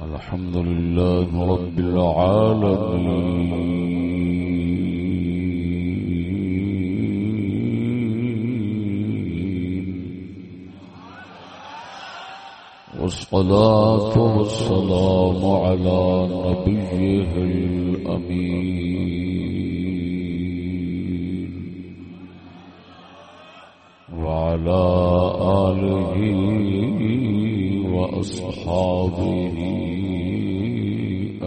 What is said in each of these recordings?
الحمد لله رب العالمين. والصلاة والسلام على نبيه الأمين. وعلى آله وأصحابه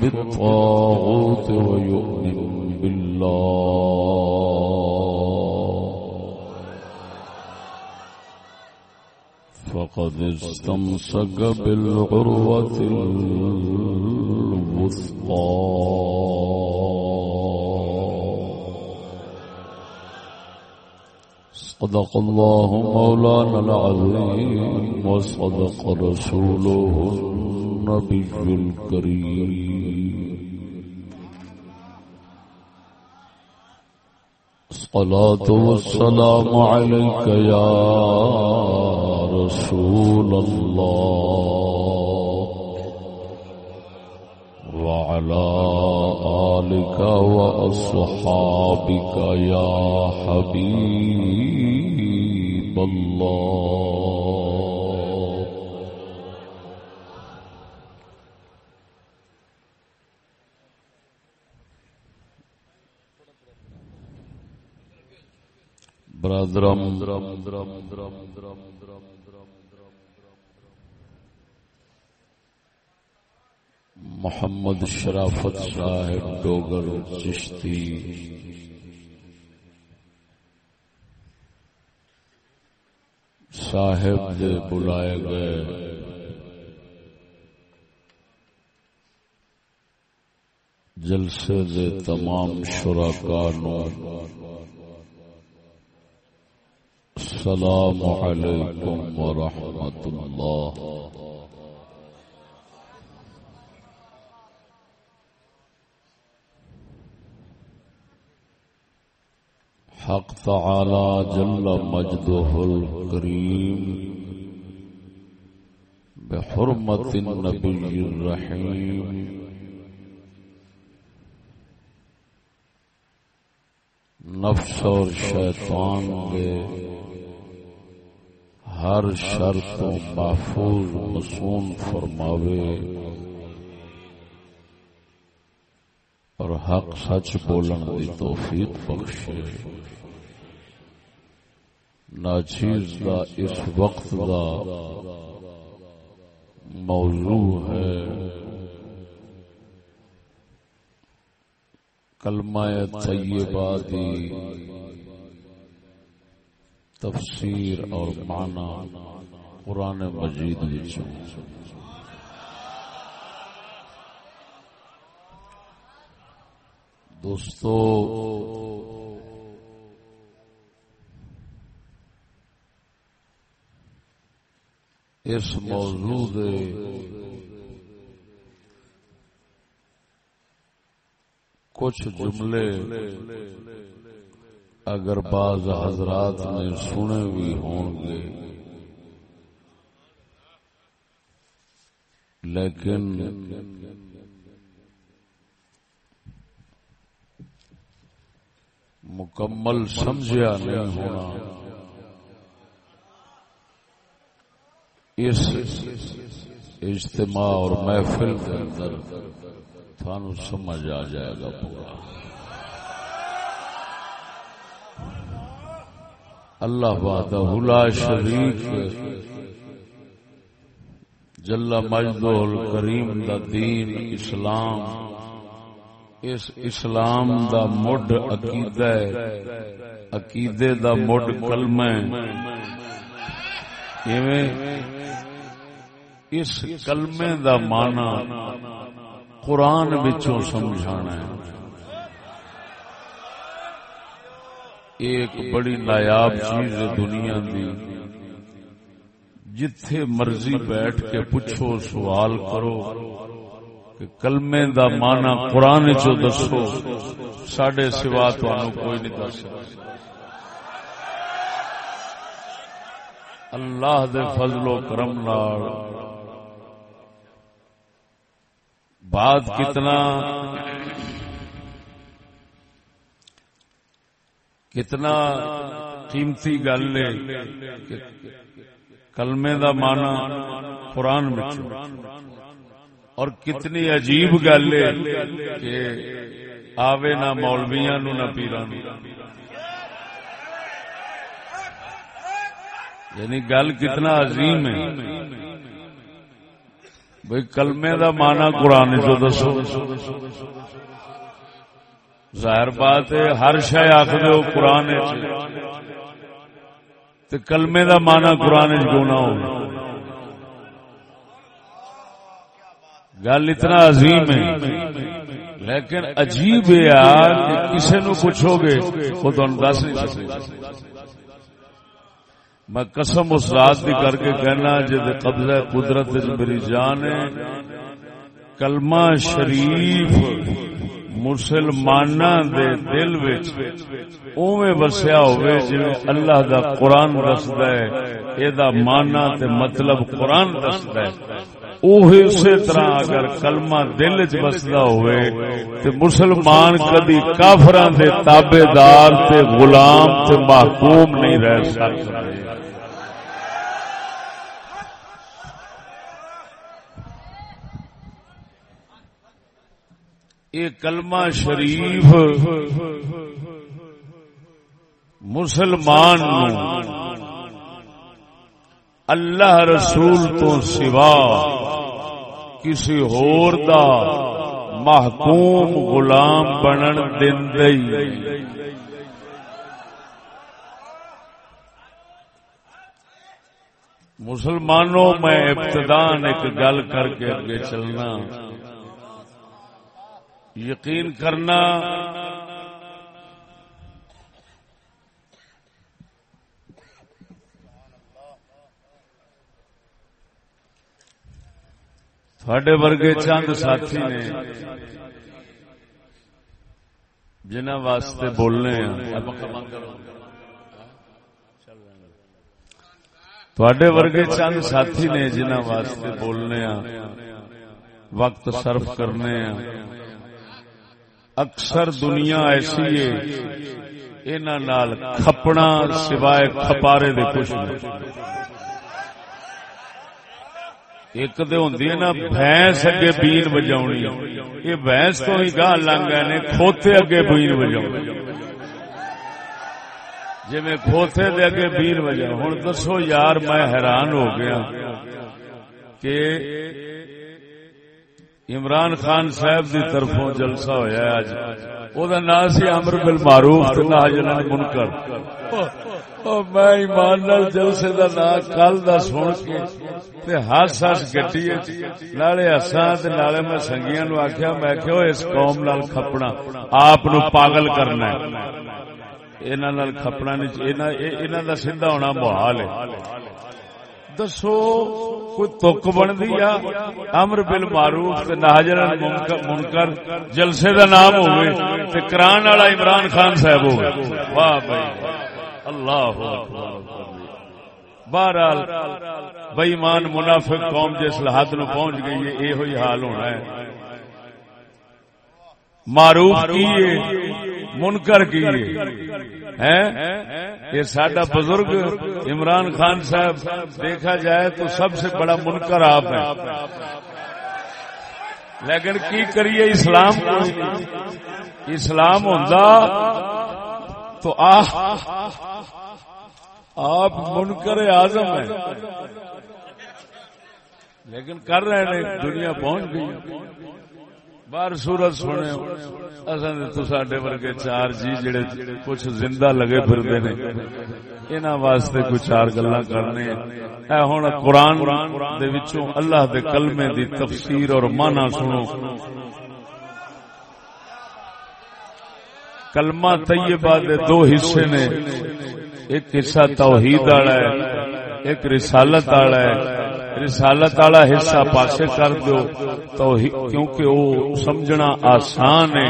بالطاغوت ويؤمن بالله. فقد استمسك بالعروة الوثقى. صدق الله مولانا العظيم وصدق رسوله النبي الكريم. الصلاة والسلام عليك يا رسول الله وعلى آلك وأصحابك يا حبيب الله برادرم. محمد شرافت صاحب ڈوگر چشتی. صاحب دے بلائے گئے. جلسے دے تمام شرکاء نو السلام علیکم ورحمۃ اللہ حق تعالى جل مجده الكريم بحرمة النبي الرحيم. نفس اور شیطان دے ہر شرط محفوظ مسون فرماوے اور حق سچ بولن دی توفیق بخشے۔ ناچیز دا اس وقت دا موضوع ہے۔ کلمہ طیبہ دی تفسیر اور معنی قرآن مجید وچوں۔ دوستو اس موضوع دے کچھ جملے اگر بعض حضرات نے سنے بھی ہوں گے۔ لیکن مکمل سمجھا نہیں ہونا۔ اس اجتماع اور محفل کے اندر تھانو سمجھ آ جائے گا پورا۔ اللہ وحدہ لا شریک جل مجدہ الکریم دا دین اسلام۔ اس اسلام دا مڈ عقیدہ عقیدے دا مڈ کلمہ ایویں اس کلمے دا مانا قرآن بچوں سمجھانا ہے۔ ایک بڑی نایاب چیز ہے دنیا دی۔ جتھے مرضی بیٹھ کے پوچھو، سوال کرو کہ کلمے دا مانا قرآن چو دسو سڈے سوا تمہوں کوئی نہیں دس اللہ دے فضل و کرم نال۔ بات کتنا کتنا قیمتی گل ہے کلمے دا مانا قرآن میں اور کتنی عجیب گل ہے کہ آوے نہ مولویا نو نہ پیران۔ یعنی گل کتنا عظیم ہے۔ بھائی کلمے دا مانا قرآن جو دسو۔ ظاہر بات ہے، ہر شہ آخر ہو قرآن جی۔ کلمے دا مانا قرآن چنا جی، ہو۔ گل اتنا عظیم ہے، لیکن عجیب ہے کہ کسی نو پوچھو گے، وہ تم دس نہیں سکتے۔ میں قسم اس رات کی کر کے کہنا جی قبضہ قدرت میری جان ہے، کلمہ شریف مسلمان دے دل وچ اوے وسیا ہوئے جی اللہ دا قرآن دستا ہے یہ دا مانا تے مطلب قرآن دستا ہے۔ اوہی اسی طرح اگر کلمہ دل چ بسدا ہوئے تے مسلمان کدی کافراں دے تابعدار تے غلام تے محکوم نہیں رہ سکتے یہ کلمہ شریف مسلمان اللہ رسول تو سوا کسی ہور دا محکوم غلام بنن دین مسلمانوں، میں ابتدان ایک گل کر کے اگے چلنا۔ یقین کرنا۔ تھوڑے ورگے چند ساتھی نے جنہ واسطے بولنے تھوڑے ورگے چند ساتھی نے جنہ واسطے بولنے وقت صرف کرنے اکثر دنیا ایسی ہے نال کھپنا سوائے کھپارے دے کچھ نہیں۔ ایک تو ہوں نا، بھینس اگے بین بجاونی۔ یہ بھینس تو ہی گاہ لنگ نے، کھوتے اگے بین بجا جی میں کھوتے دے اگے بین بجا ہوں دسو یار، میں حیران ہو گیا کہ عمران خان صاحب دی طرفوں جلسہ ہویا ہے اج او دا نام سی امر بالمعروف تے نہی عن المنکر او میں ایمان نال جلسے دا نام کل دا سن کے تے ہس ہس گٹی نالے ہساں تے نالے میں سنگیاں نو آکھیا، میں کہ اس قوم نال کھپنا، آپ نو پاگل کرنا ہے۔ انہاں نال کھپنا نہیں انہاں دا سیدھا ہونا محال ہے۔ دسو کوئی تک بنتی آ امر بل معروف ناجر منکر جلسے دا نام ہوئے تے کران والا عمران خان صاحب ہوئے واہ بھائی اللہ بہرحال بےمان منافق قوم جس حد نو پہنچ گئی ہے یہ ہوئی حال ہونا ہے معروف کی منکر کی یہ سڈا بزرگ عمران خان صاحب، دیکھا جائے تو سب سے بڑا منکر آپ ہے لیکن کی کریے اسلام؟ اسلام ہوں تو آپ منکر آزم ہیں۔ لیکن کر رہے ہیں، دنیا پہنچ گئی۔ بار سورت سنے اصل تو سڈے ورگے چار جی جڑے کچھ زندہ لگے پھرتے نے انہوں واسطے کوئی چار گلا کرنے اے ہوں قرآن دے وچوں اللہ دے کلمے دی تفسیر اور مانا سنو کلمہ طیبہ دے دو حصے نے ایک حصہ توحید والا ہے ایک رسالت والا ہے رسالت والا حصہ پاسے کر دو تو کیونکہ وہ سمجھنا آسان ہے۔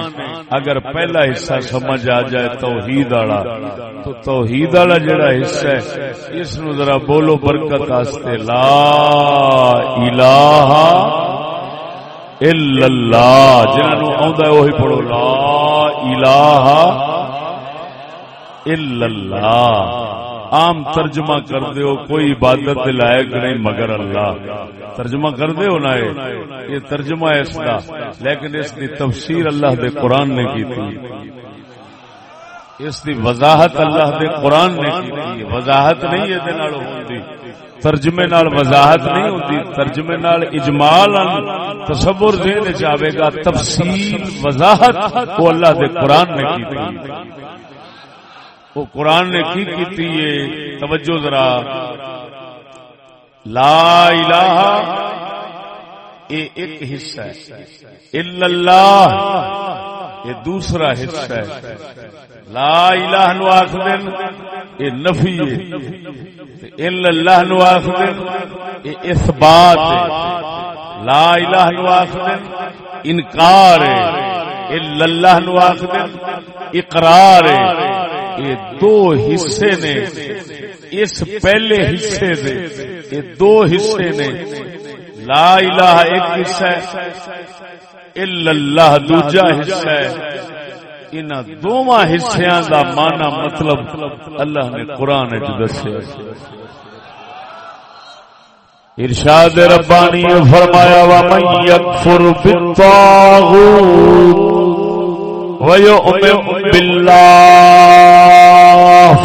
اگر پہلا حصہ سمجھ آ جائے توحید والا، تو توحید والا جڑا حصہ ہے، اس نو ذرا بولو برکت واسطے، لا الہ الا اللہ جنہوں آندا ہے وہی پڑھو، لا الہ الا اللہ۔ عام ترجمہ کر دیو، کوئی عبادت لائق نہیں مگر اللہ۔ ترجمہ کر دیو نا یہ؟ ترجمہ اس کا لیکن اس کی تفسیر اللہ دے قرآن نے کی تھی۔ اس کی وضاحت اللہ دے قرآن نے کی تھی۔ وضاحت نہیں یہ ہوتی ترجمے نال وضاحت نہیں ہوتی ترجمے نال اجمال تصور ذہن چاہے گا تفصیل وضاحت وہ اللہ دے قرآن نے کی تھی۔ وہ قرآن نے کی کیتی ہے؟ توجہ ذرا۔ لا الہ یہ ایک حصہ ہے۔ الا اللہ یہ دوسرا حصہ ہے۔ لا الہ نو آخدن یہ نفی ہے۔ اللہ نو آخدن یہ اثبات ہے۔ لا الہ نو آخدن انکار ہے۔ اللہ نو آخدن اقرار ہے۔ یہ دو حصے نے اس پہلے حصے دے، یہ دو حصے نے۔ لا الہ ایک حصہ ہے، اللہ دوجا حصہ ہے۔ ان دونوں حصوں دا مانا مطلب اللہ نے قرآن دسیا۔ ارشاد ربانی فرمایا وا من یکفر بالطاغوت ويؤمن بالله.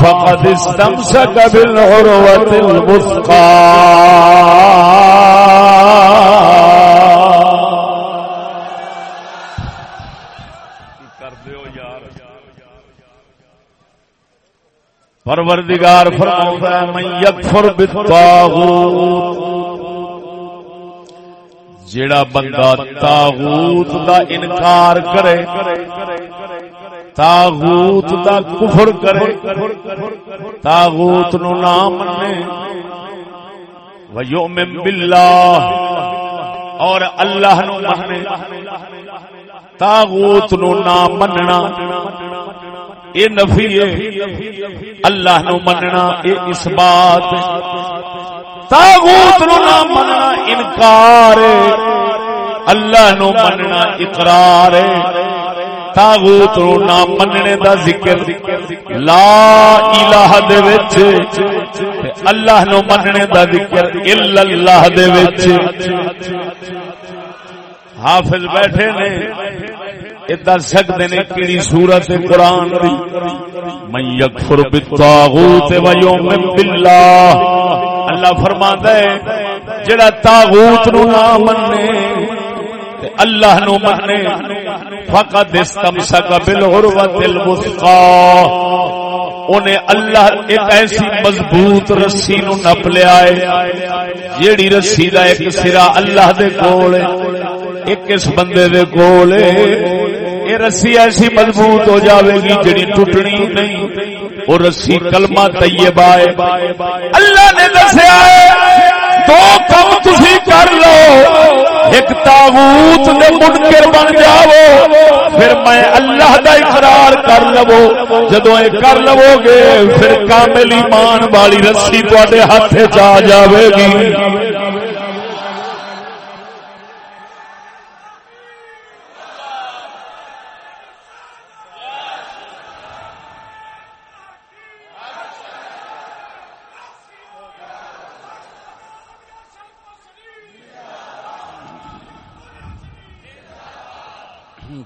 فقد استمسك بالعروة الوثقى. پروردگار فرماتا ہے من یکفر بالطاغوت جیڑا بندہ تاغوت دا انکار کرے، تاغوت دا کفر کرے، تاغوت نو نہ منے ویؤمن باللہ اور اللہ نو منے تاغوت نو نہ مننا، اے نفی ہے اللہ نو مننا، اے اس بات۔ تاغوت نو نہ مننا انکار اللہ نو مننا اقرار تاغوت نو نہ مننے دا ذکر لا الہ دے وچ اللہ نو مننے دا ذکر الا اللہ دے وچ۔ حافظ بیٹھے نے۔ ادا سکتے نے کیڑی سورت قرآن دی۔ من یکفر بالطاغوت و یؤمن باللہ۔ اللہ فرماندا ہے، جڑا تاغوت نو نہ مننے اللہ نو منے فقط استمسک بالعروۃ الوثقا۔ اونے اللہ ایک ایسی مضبوط رسی نو نپ لیا ہے، جیڑی رسی دا ایک سرا اللہ دے کول ایک اس بندے دے کول اے رسی ایسی مضبوط ہو جاوے گی جڑی ٹوٹنی نہیں۔ اور رسی کلمہ طیبہ ہے۔ اللہ نے دسیا ہے، دو کم تھی کر لو۔ ایک تاغوت دے منکر بن جاؤ، پھر میں اللہ دا اقرار کر لو۔ جدو یہ کر لو گے، پھر کامل ایمان والی رسی تے ہاتھ چ جاوے گی۔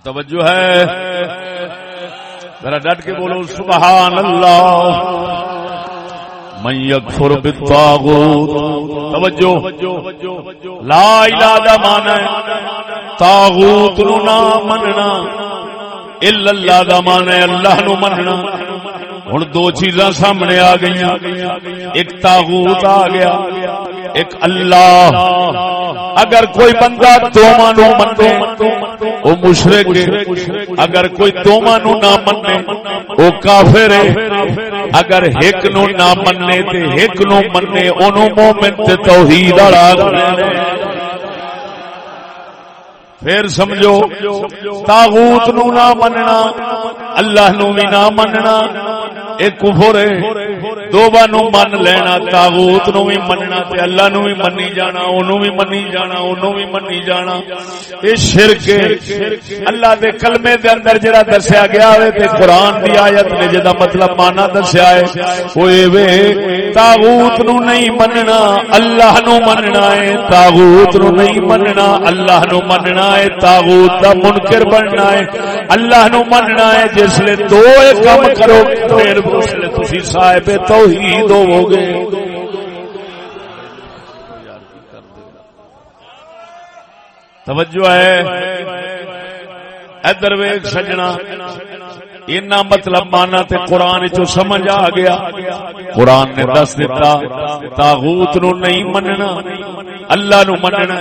توجہ ہے۔ ذرا ڈٹ کے بولو سبحان اللہ من یکفر بالطاغوت۔ توجہ۔ لا الہ دا مانا ہے۔ تاغوت نو نہ مننا۔ الا اللہ دا مانا ہے، اللہ نو مننا۔ ہن دو چیزاں سامنے آ گئیاں۔ ایک تاغوت آ گیا، ایک اللہ۔ اگر کوئی بندہ دوواں نو منے او مشرک اگر کوئی دوواں نو نہ منے او کافر ہے۔ اگر ایک نو نہ مننے تے ایک نو مننے، اونوں مومن تے توحید والا پھر سمجھو، تاغوت نو نہ مننا، اللہ نو بھی نہ مننا۔ ایک کفر ہے دوبا نو من لینا تاغوت نو بھی مننا تے اللہ نو بھی منی جانا اونوں بھی منی جانا اونوں بھی منی جانا اے شرک ہے اللہ دے کلمے دے اندر جڑا دسیا گیا ہے تے قران دی ایت نے جدا مطلب مانا دسیا ہے او اے وے تاغوت نو نہیں مننا اللہ نو مننا ہے تاغوت نو نہیں مننا اللہ نو مننا ہے تاغوت دا منکر بننا ہے اللہ نو مننا ہے جس لے دو کام کرو پھر تھی صاحب توحید ہوو گے توجہ ہے۔ ادھر ویگ سجنا۔ اینا مطلب مانا تے قرآن چو سمجھ آ گیا۔ قرآن نے دس دیتا تاغوت نو نہیں مننا۔ اللہ نو مننا۔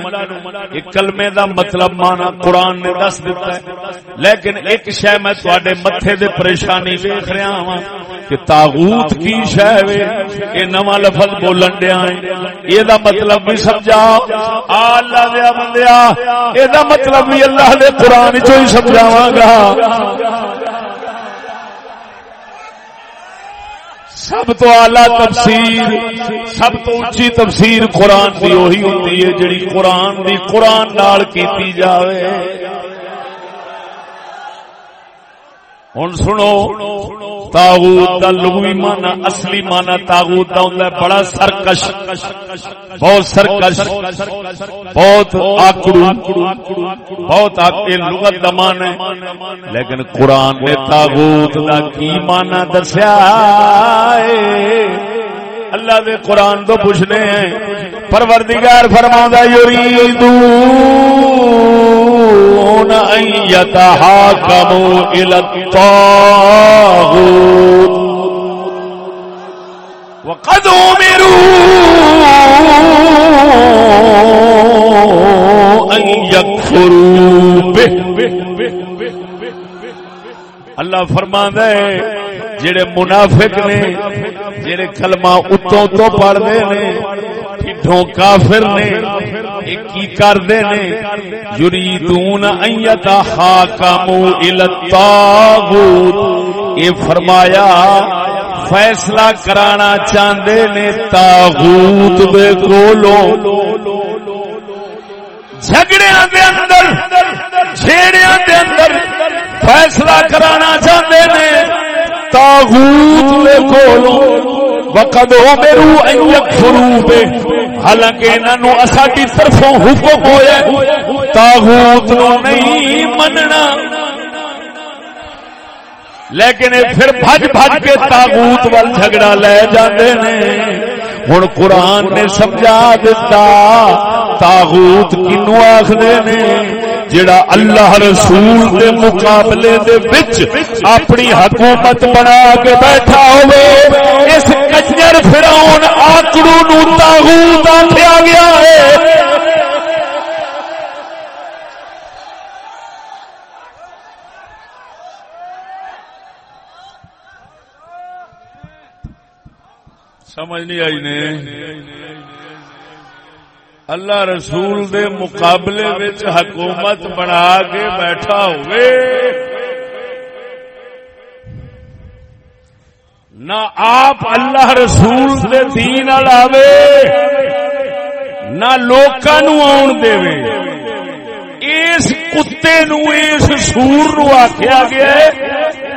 ایک کلمے دا مطلب مانا قرآن نے دس دیتا ہے۔ لیکن ایک شے میں تواڈے متھے دے پریشانی ویکھ رہا ہاں کہ تاغوت کی شے وے؟ اے نواں لفظ بولن دیا ہے اے دا مطلب بھی سمجھا۔ اللہ دے بندیا، اے دا مطلب بھی اللہ دے قرآن چوں ہی سمجھاواں گا۔ سب تو آلہ تفسیر، سب تو اچھی تفسیر قرآن کی وہی ہوتی ہے جڑی قرآن دی قرآن نال کیتی جاوے۔ ہوں سنو، تاغوت کا لغوی مانا اصلی مانا تاغوت کا ہوں بڑا سرکش، بہت سرکش، بہت آکڑو، بہت لغت کا مان ہے۔ لیکن قرآن نے تاغوت کا کی مانا دسیا اللہ دے قرآن تو پوچھنے ہیں پروردگار فرما یریدون ان يتحاكموا الى الطاغوت. وقد امروا ان يكفروا به. اللہ فرما ہے، جڑے منافق نے، جڑے کلمہ اتوں تو پڑھتے نے پٹھوں کافر نے کی کرتے نے، یریدون ایتا حاکمو الطاغوت۔ اے فرمایا، فیصلہ کرانا چاہتے نے تاغوت دے کولو جھگڑیاں دے اندر چھیڑیاں دے اندر فیصلہ کرانا چاہتے نے تاغوت دے کولو وقد امروا ان يكفروا به حالانکہ انہاں نو اساڈی طرفوں حکم ہویا تاغوت نو نہیں مننا۔ لیکن پھر بھج بھج کے تاغوت وال جھگڑا لے جاندے نے۔ ہوں قرآن نے سمجھا دیتا تاغوت کینو آکھدے نے؟ جڑا اللہ رسول دے مقابلے دے وچ اپنی حکومت بنا کے بیٹھا ہوئے، اس کچر فراؤن آکڑو نو تاغوت آکھیا گیا ہے۔ سمجھ نہیں آئی نے۔ اللہ رسول دے مقابلے وچ حکومت بنا کے بیٹھا ہوئے۔ نہ آپ اللہ رسول دے دین آوے، نہ لوکاں نو آن دے۔ اس کتے نو اس سور نو آخیا گیا ہے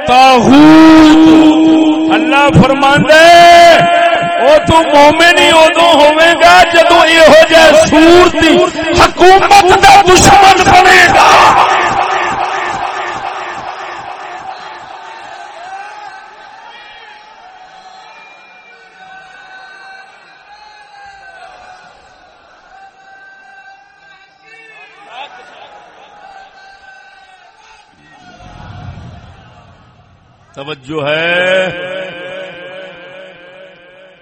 تاغوت اللہ فرماندے او مومن ہی گا جدو یہ جہ سور دی حکومت دا دشمن بنے گا توجہ ہے۔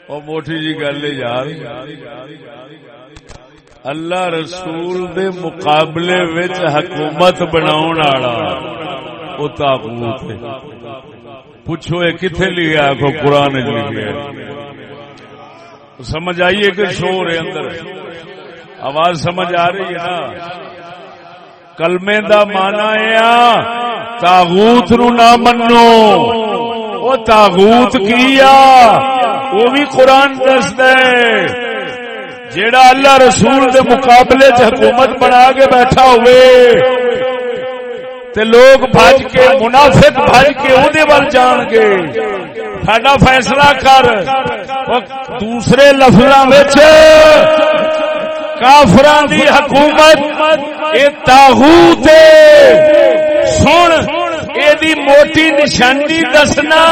اور موٹی جی گل یار اللہ رسول دے مقابلے وچ حکومت بناؤ وہ تابوت پوچھو یہ کتنے لکھا کو قران قرآن لکھا سمجھ آئیے کہ شور ہے اندر آواز سمجھ آ رہی ہے نا کلمے دا مانا ہے تاغوت نو نہ منو وہ تاغوت کیا وہ بھی قرآن دس دے جیڑا اللہ رسول دے مقابلے چ حکومت بنا کے بیٹھا ہوئے، تے لوگ بھج کے، منافق بھج کے اودے ول جان گے۔ ساڈا فیصلہ کر۔ دوسرے لفظاں وچ کافران دی حکومت، اے تاغوت سن اے دی موٹی نشانی دسنا۔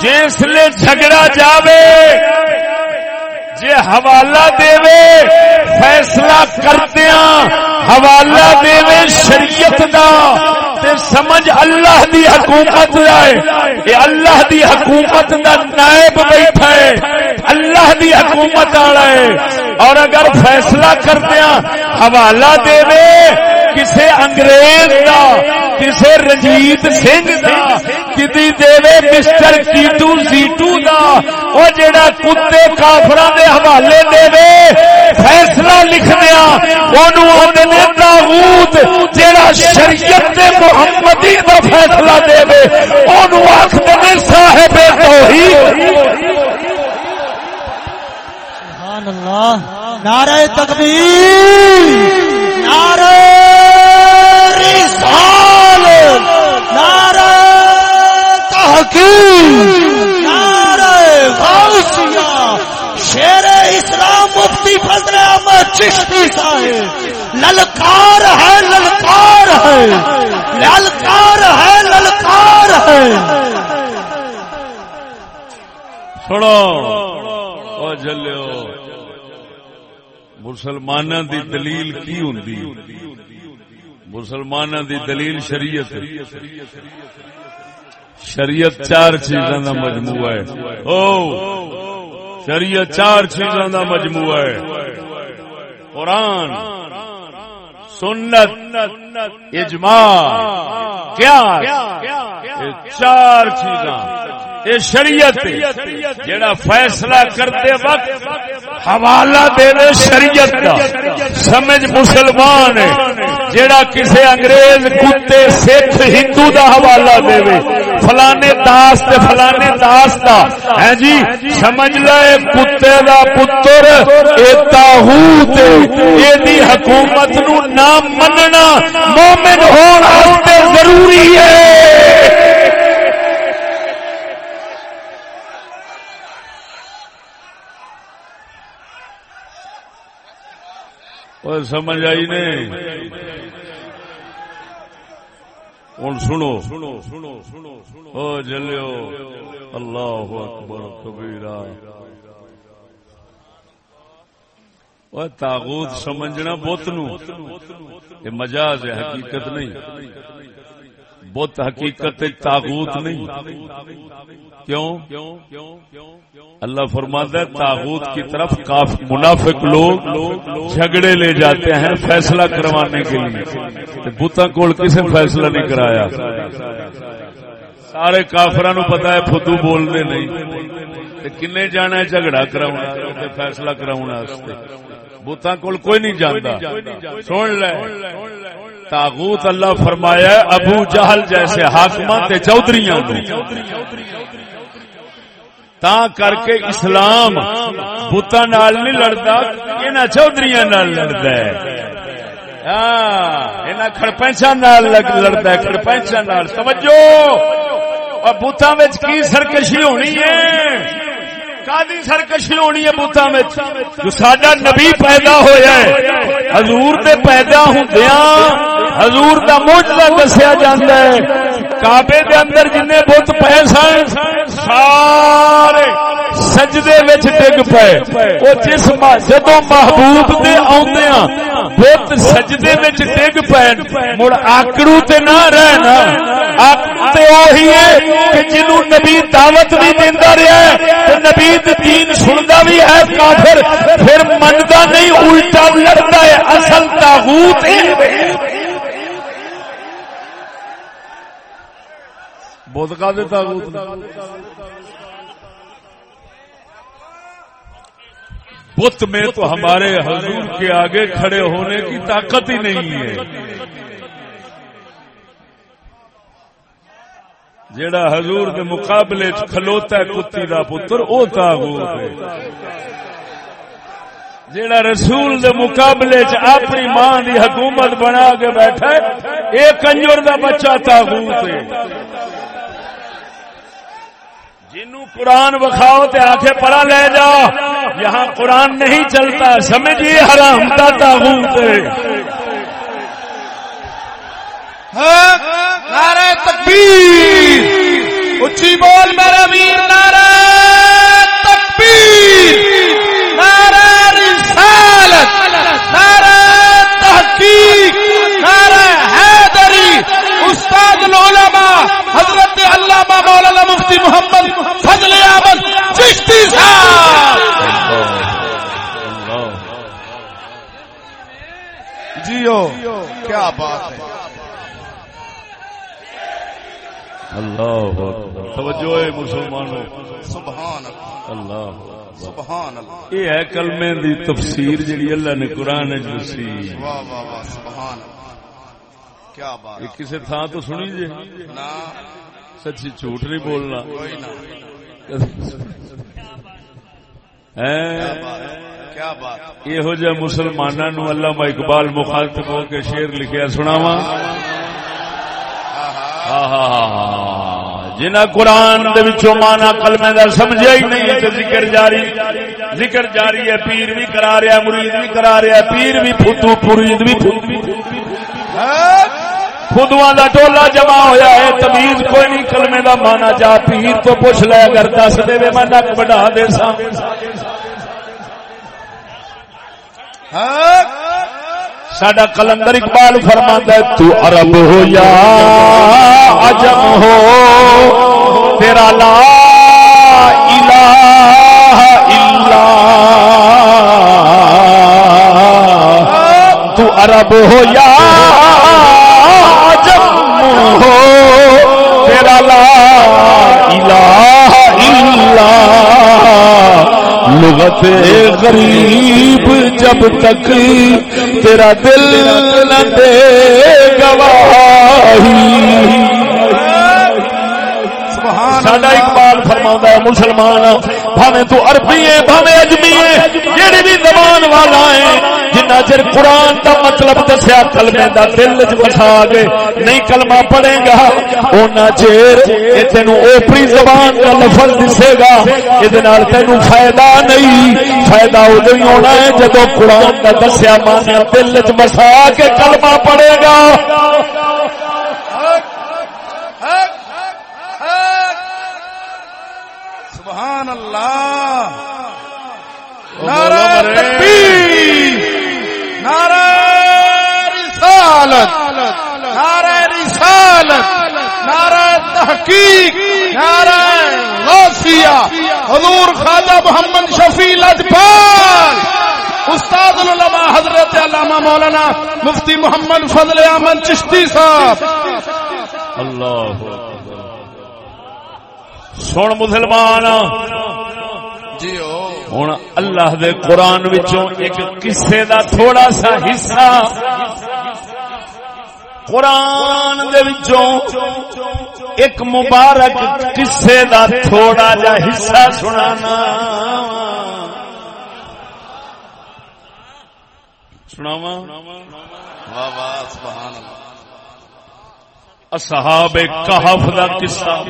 جس لے جھگڑا جاوے جی حوالہ دے فیصلہ کردیا حوالہ دے شریعت دا، تے سمجھ اللہ دی حکومت ہے۔ اللہ دی حکومت دا نائب بیٹھا ہے، اللہ دی حکومت والا ہے۔ اور اگر فیصلہ کردیا حوالہ دے کسے انگریز دا، کسے رنجیت سنگھ دا کتی دے مسٹر کیٹو سیٹو دا۔ او جڑا کتے کافراں دے حوالے دے فیصلہ لکھ دیا اونوں نے تاغوت جڑا شریعت محمدی دا فیصلہ دے اونوں آکھدے نے صاحب توحید۔ سبحان اللہ۔ نعرہ تکبیر۔ نعرہ شیر اسلام مفتی فضل احمد چشتی صاحب۔ للکار ہے للکار ہے۔ للکار ہے للکار ہے۔ سنو۔ او جلو مسلمانوں دی دلیل کی ہوں مسلمانوں دی دلیل شریعت۔ شریعت چار چیزوں کا مجموعہ ہے۔ او، شریعت چار چیزوں کا مجموعہ ہے۔ قرآن، سنت، اجماع کیا چار چیزاں۔ یہ شریعت جڑا فیصلہ کرتے وقت حوالہ دے شریعت سمجھ مسلمان جڑا کسے انگریز کتے، سکھ، ہندو دا حوالہ دے فلانے داس تے فلانے داس دا۔ ہے جی سمجھ لے، کتے دا پتر، اے تاغوت اے دی حکومت نو نہ مننا مومن ہونا ضروری ہے۔ اور سمجھ آئی نے؟ ہوں سنو۔ سنو سنو سنو جلو اللہ اکبر کبیرا تاغوت سمجھنا بت نو۔ مجاز ہے، حقیقت نہیں۔ بت حقیقت تاغوت نہیں۔ کیوں؟ اللہ فرماتا ہے، تاغوت کی طرف کاف، منافق لوگ جھگڑے لے جاتے ہیں فیصلہ کروانے کے لیے۔ بتا کول کسی فیصلہ نہیں کرایا۔ سارے کافران پتا ہے فتو بولنے نہیں۔ کنے جانا ہے جھگڑا کرا فیصلہ کرا بتا کول کوئی نہیں جانتا سن لے۔ تاغوت اللہ فرمایا ابو جہل جیسے حاکمات چودھریاں تا کر کے اسلام بتا نال نہیں لڑتا یہاں چودھری لڑتا ہے۔ ہاں کڑپینچا لڑتا ہے سمجھو اور بتان کی سرکشی ہونی ہے؟ کادی سرکشی ہونی ہے بوتاں جو ساڈا نبی پیدا ہویا ہے، حضور دے پیدا ہوندیاں، حضور دا معجزہ دسیا جاندا ہے۔ کعبے دے اندر جن بت پے سن سارے سجدے وچ ڈگ پے۔ او جس جدو محبوب دے اوندیاں بت سجدے وچ ڈگ پے۔ مڑ آکڑو تے نہ رہنا آکڑو تے اوہی ہے کہ جنوں نبی دعوت بھی دیندا رہیا ہے، تے نبی دے دین سندا بھی ہے کافر، پھر مندا نہیں، الٹا لڑدا ہے۔ اصل تاغوت ہے۔ بت کا دیتا بت میں تو ہمارے حضور کے آگے کھڑے ہونے کی طاقت ہی نہیں ہے۔ جیڑا حضور کے مقابلے کھلوتا ہے کتی کا پتر وہ تاغوت ہے۔ جیڑا رسول دے مقابلے چ اپنی ماں دی حکومت بنا کے بیٹھا ہے اے کنجر دا بچہ تاغوت ہے۔ جنو قرآن بخاؤ تے آخے پڑا لے جا۔ یہاں قرآن نہیں چلتا، سمجھیے، حرام کا تاغوت ہاں، نعرہ تکبیر۔ اچھی بول میرا ویر نعرہ تکبیر۔ نعرہ رسالت، نعرہ تحقیق، نعرہ حیدری۔ استاد العلماء حضرت سبحان اللہ یہ ہے کلمے دی تفسیر جڑی اللہ نے قرآن دسی واہ واہ واہ سبحان کیا بات یہ کسی تھان تو سنی جی سچی جھوٹ نہیں بولنا کیا بات یہو جہ مسلمانوں نو علامہ اقبال مخاطب ہو کے شیر لکھیا سناوا جنہ قرآن دے وچوں مانا کلمے دا سمجھیا ہی نہیں تے ذکر جاری ذکر جاری ہے، پیر بھی کرا رہا ہے، مرید بھی کرا رہا ہے، پیر بھی پھتو مرید بھی خدواں دا ٹولا جمع ہویا ہے، تمیز کوئی نہیں کلمے دا مانا جا پیر تو پوچھ لے، اگر دس دے میں نک بڑھا دے سا ہاں۔ سڈا کلندر اقبال فرماتا ہے، تو عرب ہو یا عجم ہو، تیرا لا الہ الا تو عرب ہو یا عجم ہو، تیرا لا الہ الا لغت غریب جب تک تیرا دل نہ دے گواہی۔ ساڈا اقبال فرما ہے مسلمان بھاوے تو عربی ہے بھاوے اجمی ہے جہی بھی زبان والا ہے چر قرآن کا مطلب دسیا کلمے دا دل چ بسا گے نہیں کلمہ پڑھے گا اونا چیر یہ تین اوپری زبان کا لفظ دسے گا۔ یہ تین فائدہ نہیں۔ فائدہ ادو ہی ہونا ہے جدو قرآن کا دسیا مانا دل چ بسا کے کلمہ پڑے گا۔ سبحان اللہ۔ نعرہ رسالت نعرہ تحقیق نعرہ غوثیہ حضور خواجہ محمد شفیع لجپال استاد العلماء حضرت علامہ مولانا مفتی محمد فضل احمد چشتی صاحب۔ اللہ سن مسلمان۔ جی ہوں اللہ دے قرآن وچوں ایک قصے دا تھوڑا سا حصہ قرآن دے وچوں ایک مبارک قصے دا تھوڑا جا حصہ سنانا۔ سناوا واہ واہ سبحان اللہ۔ اصحاب کہف دا قصہ۔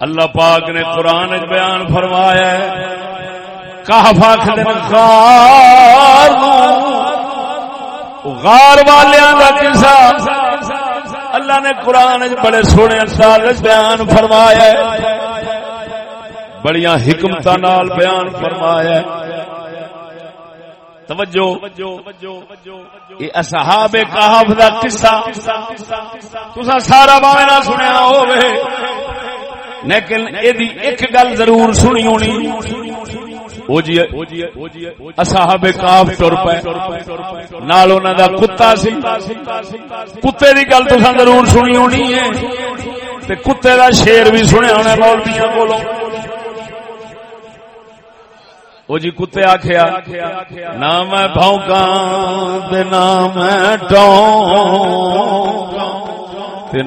اللہ پاک نے قرآن بیان فرمایا ہے۔ کہف آخر غار غار والیاں دا قصہ۔ اللہ نے قرآن بڑے سونے انداز بیان فرمایا ہے۔ بڑیاں حکمت نال بیان فرمایا توجہ۔ یہ اصحاب کہف دا قصہ۔ تسا سارا باوے سنیا ہوے لیکن ایدی ایک گل ضرور سنی ہونی۔ او جی اصحاب کہف ٹر پے۔ نال انہاں دا کتا سی۔ کتے دی گل تسا ضرور سنی ہونی ہے۔ تے کتے دا شیر بھی سنیا ہونا مولویاں کولوں۔ وہ جی کتے آخیا نہ میں بھونکا نہ میں ٹو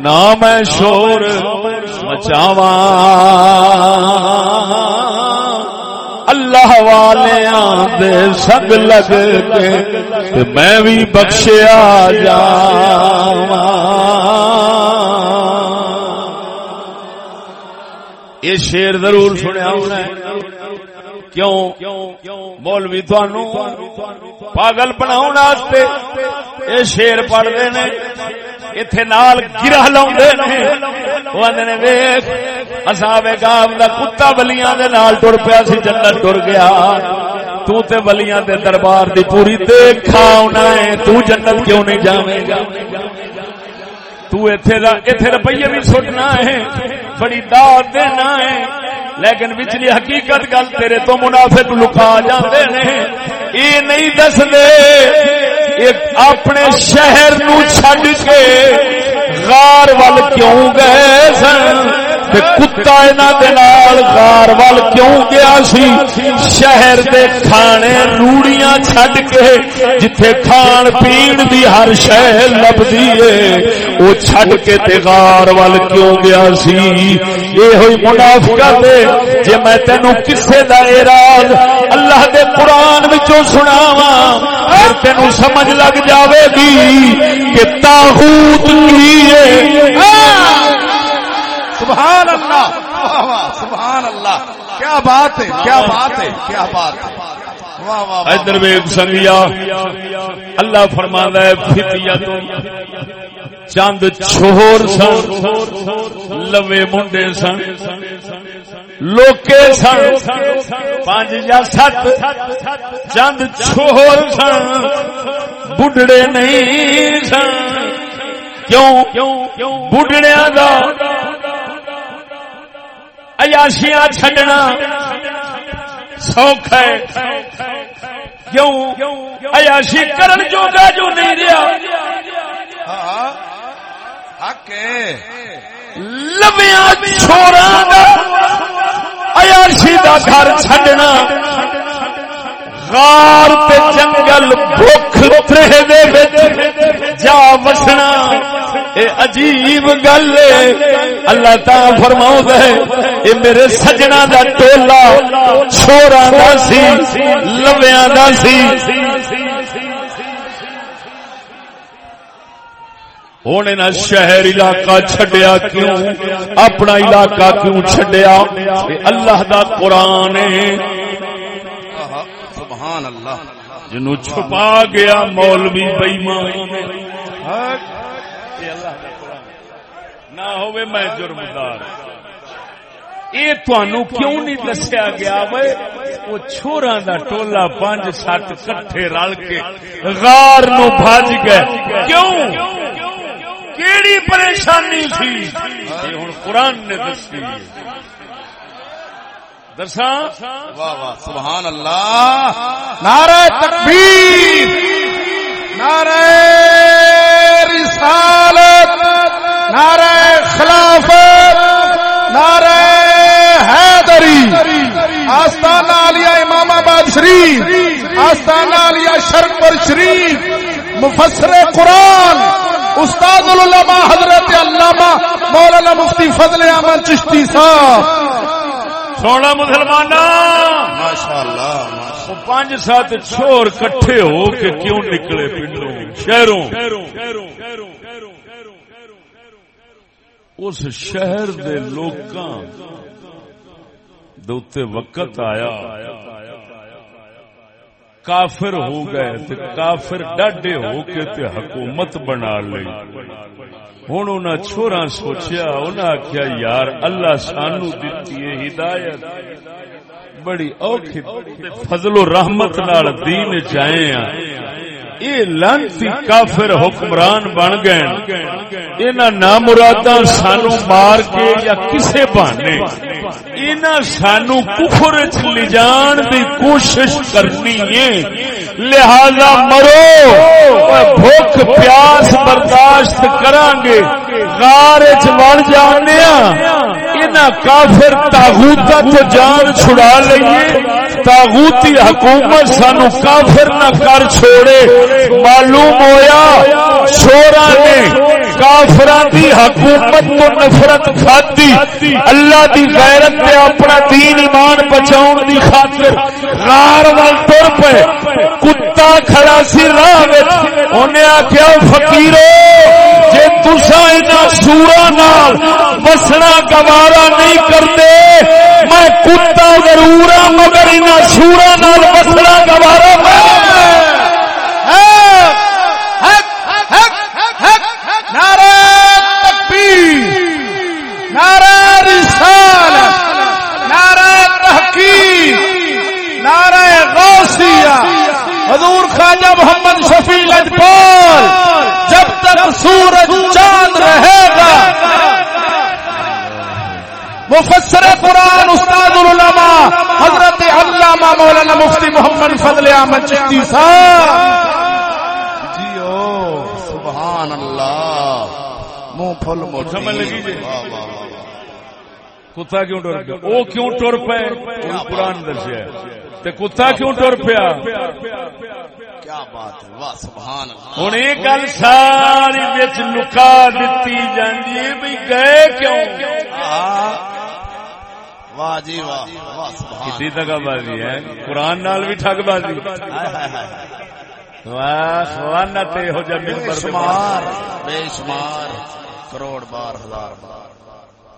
نہ میں شور مچاوا اللہ والے دے لگ کے میں بھی بخشیا جا یہ شیر ضرور سنیا ہونا کیوں؟ مولوی تھانو پاگل بناؤ یہ شیر پڑھتے نے اتنے نال گرہ لاؤں ویخ اصاب گام کا کتا بلیاں دے نال ٹر پیا سی جنت ٹر گیا تو تے بلیاں دے دربار دی پوری دیکھا ہونا ہے تو جنت کیوں نہیں جاوے گا تو ایتھے روپیے بھی سٹنا ہے بڑی داد دینا ہے لیکن پچھلی حقیقت گل تیرے تو منافق لکا جاندے نے یہ نہیں دس دے اپنے شہر نو چھڈ کے غار وال کیوں گئے؟ سن کتا غار وال کیوں گیا سی؟ شہر دے کھانے روڑیاں چھڈ کے جتھے کھان پین دی ہر شہ لبدی ہے وہ چھڈ کے تے غار وال کیوں گیا سی؟ یہ ہوئی منافقت ہے جے میں تینو کسے دا اعراض اللہ دے قرآن وچوں سناواں پھر تینو سمجھ لگ جاوے گی کہ تاغوت کی ہے سبحان اللہ سبحان اللہ کیا بات ہے کیا بات ہے کیا بات ہے. ادھر ویگ سنگیا. اللہ فرما ہے فتیا چند چھوڑ سن لوے منڈے سن لوکے سن پانچ یا سات چند چھوڑ سن بڈڑے نہیں سن کیوں؟ بڈڑیا دا ایاشیاں چھڈنا سوکھ ہے۔ کیوں؟ ایاشی کرن جوگا جو نہیں رہا۔ لمیا چھوڑا ایاشی دا گھر چھڈنا۔ غار تے جنگل بھوک دے جا وسنا۔ اے عجیب گل اللہ تا فرماؤ دے اے میرے سجنا دا ٹولا چھوڑا دا سی لویاں دا سی۔ ہونے نہ شہر علاقہ چھڈیا کیوں؟ اپنا علاقہ کیوں چھڈیا؟ اللہ دا قرآن سبحان اللہ۔ جنو چھپا گیا مولوی بےمان اللہ کا قرآن۔ نہ ہوئے میں جرمدار۔ یہ تنوع کیوں نہیں دسیا گیا بھائی وہ چھوڑا دا ٹولا پانچ سات کٹھے رل کے غار نو بھج گئے۔ کیوں؟ کیڑی پریشانی تھی؟ ہوں قرآن نے دسی۔ درساں؟ واہ واہ، سبحان اللہ۔ نعرہ تکبیر۔ نعرہ رسالت نعرہ خلافت نعرہ حیدری آستانہ علیہ امام آباد شریف آستانہ علیہ شرپر شریف مفسر قرآن استاد العلماء حضرت علامہ مولانا مفتی فضل احمد چشتی صاحب۔ سونا مسلمان ماشاء اللہ پانچ سات چھوڑ کٹھے ہو کے کیوں نکلے پنڈوں؟ شہروں؟ اس شہر دے لوکاں دوتے وقت آیا۔ کافر ہو گئے تے کافر ڈاڈے ہو کے تے حکومت بنا لی۔ ہوں انہیں چھوڑا سوچیا انہیں آخیا یار، اللہ سانو دیتی ہے ہدایت۔ بڑی اوکھی فضل و رحمت نال دین چائے یہ لانتی کافر حکمران بن گئے انہاں نامرادا سانو مار کے یا کسے بہانے۔ انہاں سانو کفر چ لے جان دی کوشش کرنی ہے۔ لہذا مرو بھوک پیاس برداشت کران گے غار چ بن جانے ہاں۔ انہاں کافر تاغوت تو جان چھڑا لئیے۔ تاغوتی حکومت سانو کافر نہ کر چھوڑے۔ معلوم ہویا شورا نے کافران دی حکومت تو نفرت کھاتی اللہ دی غیرت تے اپنا دین ایمان بچاؤن دی خاطر غار وال تر پہ کتا کھڑا سی راہ وچ۔ اونے آکھیا، فقیرو! جے تساں انہاں سورا نال بسنا گوارا نہیں کرتے، میں کتا ضرور ہاں مگر انہاں سورا نال بسنا گوارا میں حضور خواجہ محمد شفیع لجپال جب تک سورج چاند رہے گا۔ مفسر قرآن استاد العلماء حضرت علامہ مولانا مفتی محمد فضل احمد چشتی صاحب۔ جیو سبحان اللہ۔ منہ پھل موٹی جی؟ واہ واہ واہ کتا کیوں ٹر پیا؟ وہ کیوں ٹر پے قرآن دسیا تے کتا کیوں ٹر پیا؟ کیا بات ہے؟ واہ سبحان اللہ۔ ہوں یہ گل ساری بچ لکا دیتی جاندی ہے بھی گئے کیوں۔ واہ جی واہ واہ سبحان کتنی تک بازی ہے؟ قرآن نال بھی ٹھگ بازی واہ ہو جا شمار بے شمار کروڑ بار ہزار بار۔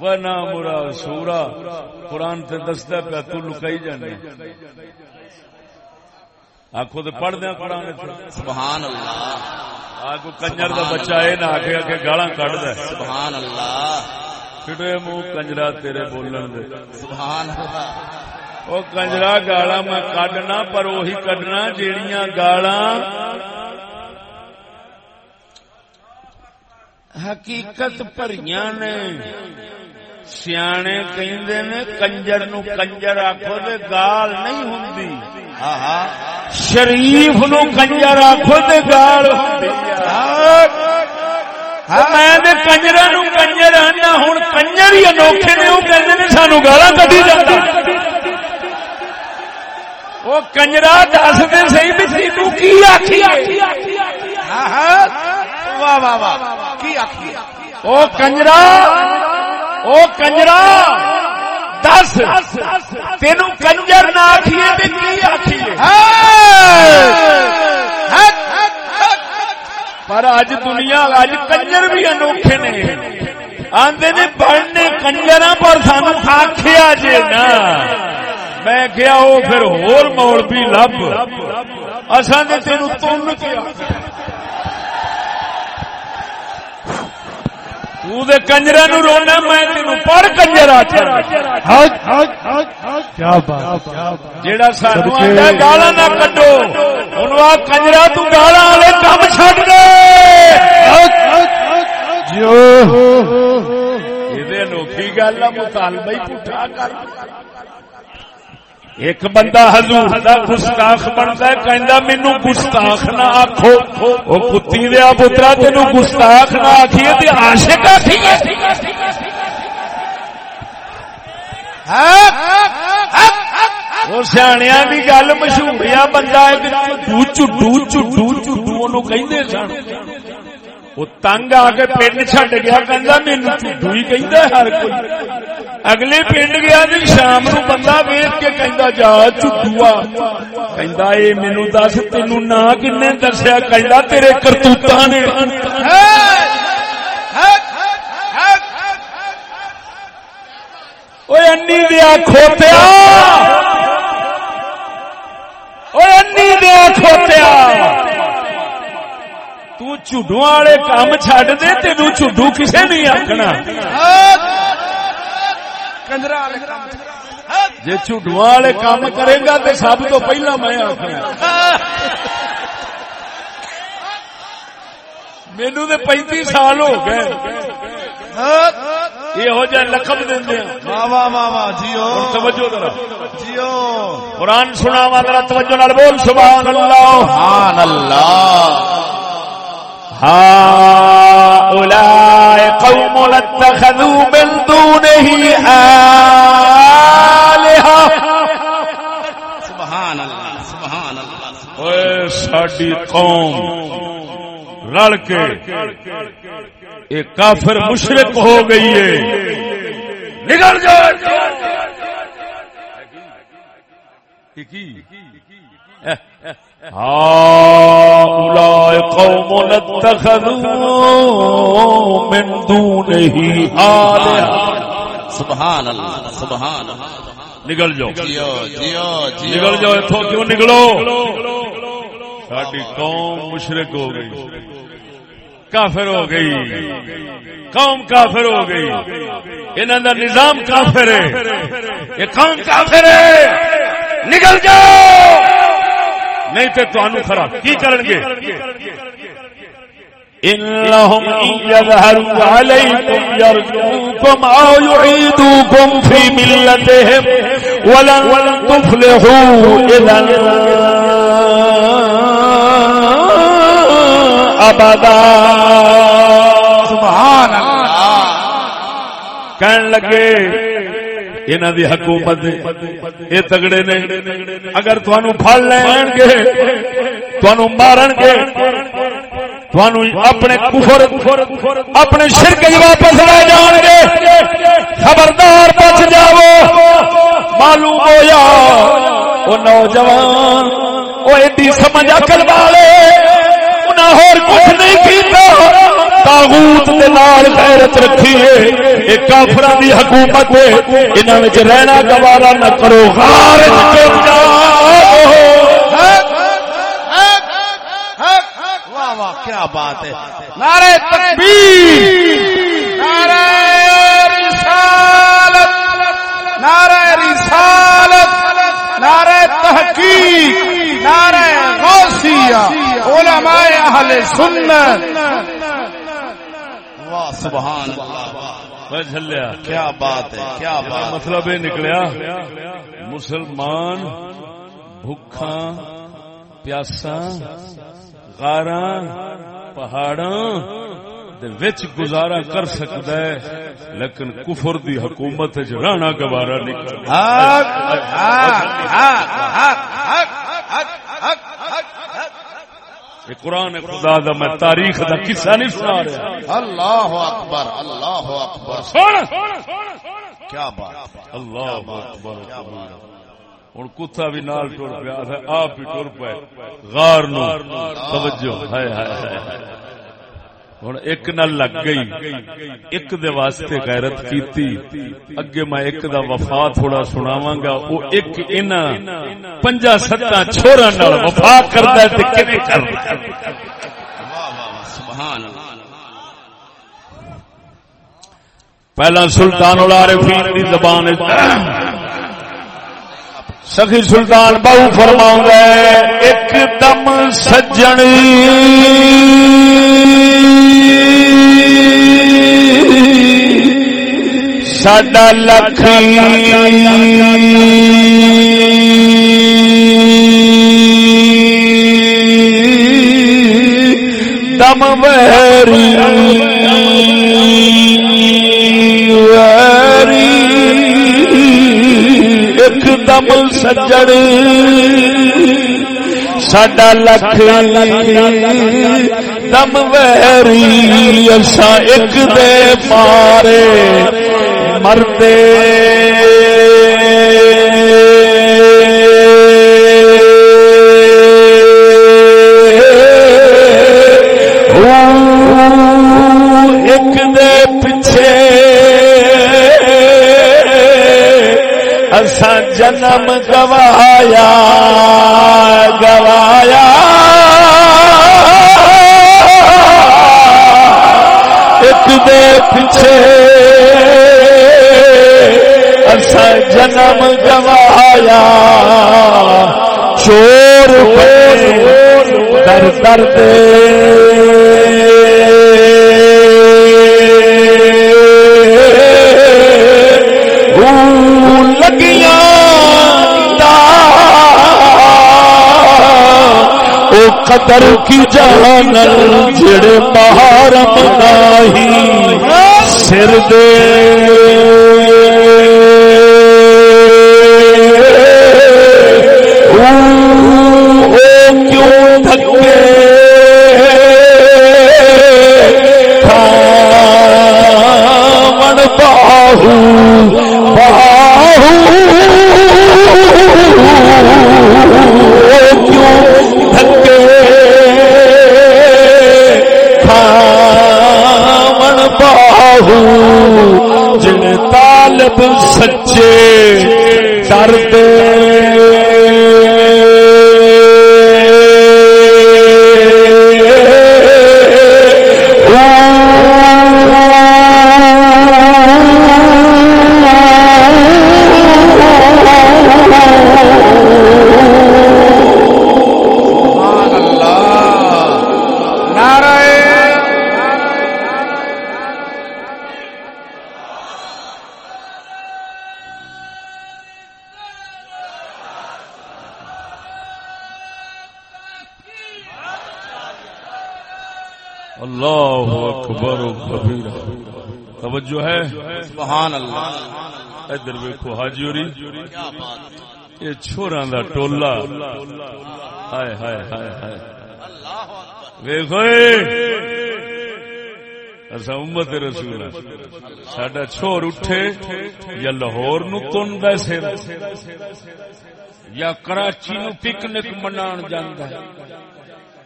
وہ مرا سورا قرآن تے دستا پیا تو لکائی جانے آخو تو پڑھ دیا قرآن سبحان اللہ آگو کنجر دا بچہ اے نہ آگے آگے گالاں کٹ دے۔ سبحان اللہ پھٹے منہ کنجرا تیرے بولن دے۔ سبحان اللہ او کنجرا گالا میں کڈنا پر وہی کڈنا جیڑیاں گالاں حقیقت بھریاں نے۔ سیانے کہندے نے کنجر نو کنجر آکھو تے گال نہیں ہوندی آہا شریف نو کنجر آکھو تے گال ہوندی میں کنجرا نو کنجر آنا ہوں کنجر ہی انوکھے نے وہ کہندے نے سانو گالاں کڈی جاتا وہ کنجرا دس دے صحیح بھی تینوں کی آکھی واہ واہ واہ کی آخی او کنجرا او کنجرا، دس تینوں کنجر نہ آکھیے تے کی آکھیے؟ پر اج دنیا اج کنجر بھی انوکھے نے۔ آندے نے بڑھنے کنجراں پر سانو آکھیا جے نا۔ میں کیا وہ پھر ہور موڑ لب۔ اساں نے تینوں تن کے کنجرا نو رونا میں تینوں پڑھ کنجر کیا بات جیڑا سانو آندا گالا نہ کڈو ہن وا کنجرا تو گالا والے کم چھڈ دے یہ انوکھی گل مطالبہ ہی پٹھا کر ایک بندہ حضور دا گستاخ بنتا ہے، کہندا مینوں گستاخ نہ آکھو۔ او کتی دیا پترا، تینوں گستاخ نہ آکھیے تے عاشق آکھیے۔ وہ سیاح کی گل مشہور آ بندہ چڈو چڈو چڈو چڈو کہ سن۔ وہ تنگ آ کے پنڈ چڈ گیا کہ ہی ہر کوئی اگلے پنڈ گیا جی شام نو بندہ ویچ کے کہ جا چڈو کہ مینو دس تینو کن دسیا تیرے کرتوت نے انی دیا کھوتیا انی دیا کھوتیا تو جھڈو والے کام چھڈ دے تینو جھڈو کسے نہیں کام جے جھڈو والے کام کرے گا تے سب تو پہلا میں آکھنا مینو تے پینتی سال ہو گئے یہ جہ لقب توجہ ذرا جیو قرآن سنا وا ذرا توجہ نال بول سبحان اللہ سبحان اللہ هؤلاء قوم اتخذوا من دونه آلهة. سبحان اللہ سبحان اللہ اوے ساڈی قوم رل کے ایک کافر مشرک ہو گئی ہے۔ نکل جاؤ هؤلاء قوم اتخذوا من دونه آلهة. سبحان اللہ سبحان اللہ نکل جاؤ نکل جاؤ اتوں کیوں نکلو ساری قوم مشرق ہو گئی کافر ہو گئی قوم کافر ہو گئی۔ انہوں کا نظام کافر ہے۔ یہ قوم کافر ہے۔ نکل جاؤ نہیں تو تمہیں خراب کی کرن گے إنهم إن يظهروا عليكم يرجوكم أو يعيدوكم في ملتهم ولن تفلحوا إذا أبدا سبحان اللہ۔ کہن لگے انہاں دی حکومت اے تگڑے نے اگر تانوں پھڑ لین گے تانوں مارن گے تانوں اپنے کفر اپنے شرک ہی واپس لے جان گے خبردار بچ جاؤ معلوم ہویا او نوجوان او ایڈی سمجھ عقل والے انہاں ہور کچھ نہیں کیتا تاغوت دے نال غیرت رکھی ہے اے کافراں دی حکومت ہے انہاں وچ رہنا گوارا نہ کرو۔ غار وچ ڈوب جاؤ واہ واہ کیا بات ہے۔ نعرہ تکبیر۔ نعرہ رسالت۔ نعرہ رسالت۔ نعرہ تحقیق۔ نعرہ غوثیہ۔ علماء اہل سنت۔ سبحان اللہ۔ جھلیا۔ کیا بات ہے کیا بات مطلب یہ نکلیا مسلمان بھوکھا پیاسا غاراں پہاڑاں وچ گزارا کر سکتا ہے لیکن کفر دی حکومت وچ رہنا گوارا نہیں کرتا حق حق حق حق حق حق حق یہ قرآن خدا دا میں تاریخ دا قصہ نہیں سنا رہا۔ اللہ اکبر اللہ اکبر۔ کیا بات اللہ اکبر ہوں کتا بھی نال ٹر پیا آپ بھی ٹر پائے غار نو۔ توجہ۔ ہائے ہائے ہائے۔ ہوں ایک نہ لگ گئی ایک دے واسطے غیرت کیتی اگے میں ایک دا وفا تھوڑا سناواں گا او ایک انہاں پنجا ستا چھوڑا نال وفا کردا ہے تے کنے کردا واہ واہ سبحان اللہ پہلا سلطان العارفین دی زبان سخی سلطان بہو فرماؤں گے ایک دم سجن ساڈا لکھ دم ویری ویری ایک دم سجڑ ساڈا لکھ دم ویری اسا ایک دے مارے مردے ایک دے پیچھے۔ اسا جنم گوایا گوایا۔ دے پیچھے۔ اصا جنم گوایا چور در در قدر کی جان جڑے محرم نہیں سر دے۔ او کیوں تھکے کھاون جن طالب سچے ڈرتے یہ چھوراں دا ٹولا ہائے ہائے ہائے ہائے۔ ویکھو اصا امت رسول ہاں۔ ساڈا چھور اٹھے یا لاہور نو تن سر، یا کراچی نو پکنک منان جاندا ہے،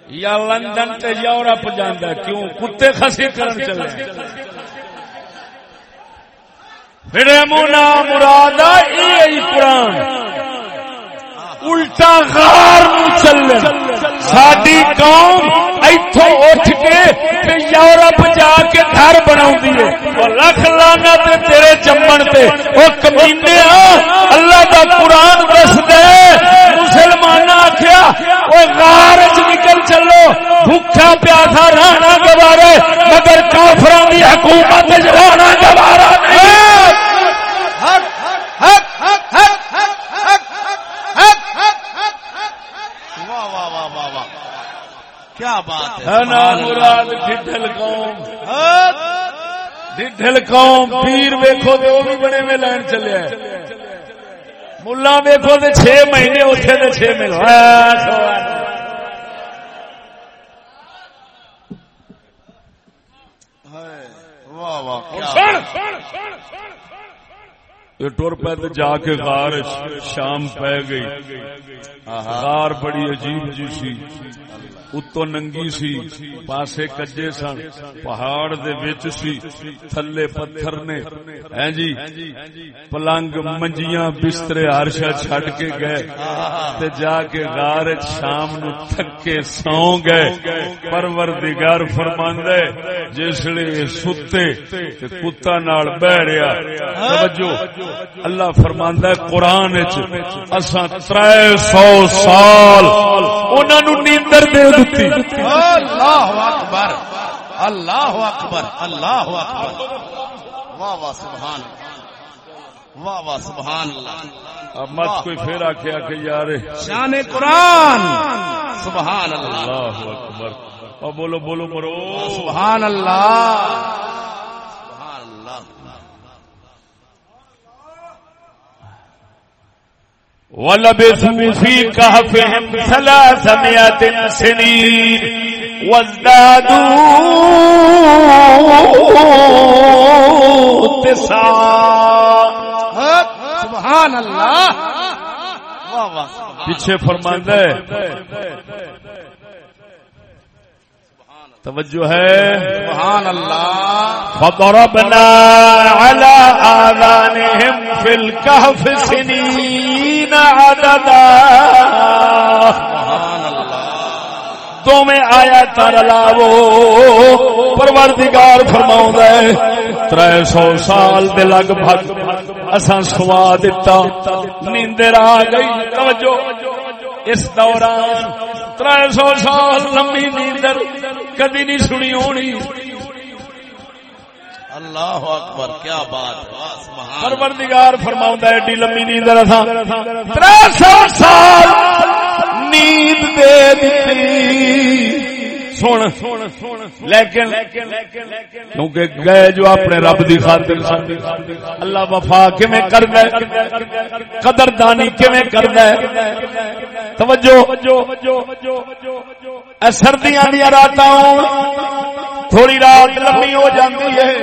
یا لندن تے یورپ جاندا ہے۔ کیوں؟ کتے خسی کرن چلے۔ پھر مونا مرادا ای قرآن۔ الٹا غار نو چلے ساڈی قوم ایتھوں اٹھ کے تے یورپ جا کے گھر بناوندی ہے لکھ لانا تے تیرے جمن تے او کمینے اللہ دا قرآن دس دے مسلمان آکھیا او غار وچ نکل چلو بھوکا پیاسا رہنا گوارے مگر کافراں دی حکومت وچ رہنا گوارا نہیں واہ واہ واہ واہ واہ کیا بات ہے ہے نا مراد ڈھل قوم. ڈھل قوم پیر ویکھو تے او بھی بڑے میں لائن چلیا ہے ملا ویکھو تے 6 مہینے اوتھے تے 6 مہینے. یہ ٹر پہ جا کے غار شام پہ گئی. غار بڑی عجیب جی سی. اتو ننگی سی پاسے کجے سن پہاڑ دے وچ سی تھلے پتھر نے ہیں جی پلنگ منجیاں بسترے ہرشا چھڈ کے گئے تے جا کے غار شام نو تھکے سو گئے پروردگار فرماندا ہے جسلے ستے تے کتا نال بہ رہیا توجہ اللہ فرماندا ہے قرآن وچ اساں 300 سال انہاں نو نیندر دے دتی اللہ اکبر۔ اللہ اکبر۔ اللہ اکبر۔ واہ واہ سبحان واہ واہ سبحان اللہ۔ اب مت کوئی پھر آکھیا کہ یار شان قرآن۔ سبحان اللہ۔ اللہ اکبر۔ اور بولو بولو مرو۔ سبحان اللہ سبحان اللہ ولبثوا في كهفهم ثلاثمائة سنين وازدادوا تسعا سبحان اللہ۔ پیچھے فرماندہ ہے۔ توجہ ہے۔ سبحان اللہ۔ فضربنا على آذانهم في الكهف سنين عددا تو میں آیا تر لاو پروردگار فرماؤں ہے تر سو سال دے لگ بھگ اساں سوا دتا۔ نیندر آ گئی توجہ۔ اس دوران تر سو سال لمبی نیندر کدی نہیں سنی ہونی۔ اللہ اکبر، کیا بات پروردگار فرماؤں ایڈی لمبی نیندر اساں تر سو سال نیند دے دیتی۔ سن۔ لیکن کیونکہ گئے جو اپنے رب دی خاطر اللہ وفا کیویں کردا ہے؟ قدر دانی کیویں کردا ہے؟ توجہ۔ اے سردیاں دی راتاں تھوڑی رات لمبی ہو جاندی ہے۔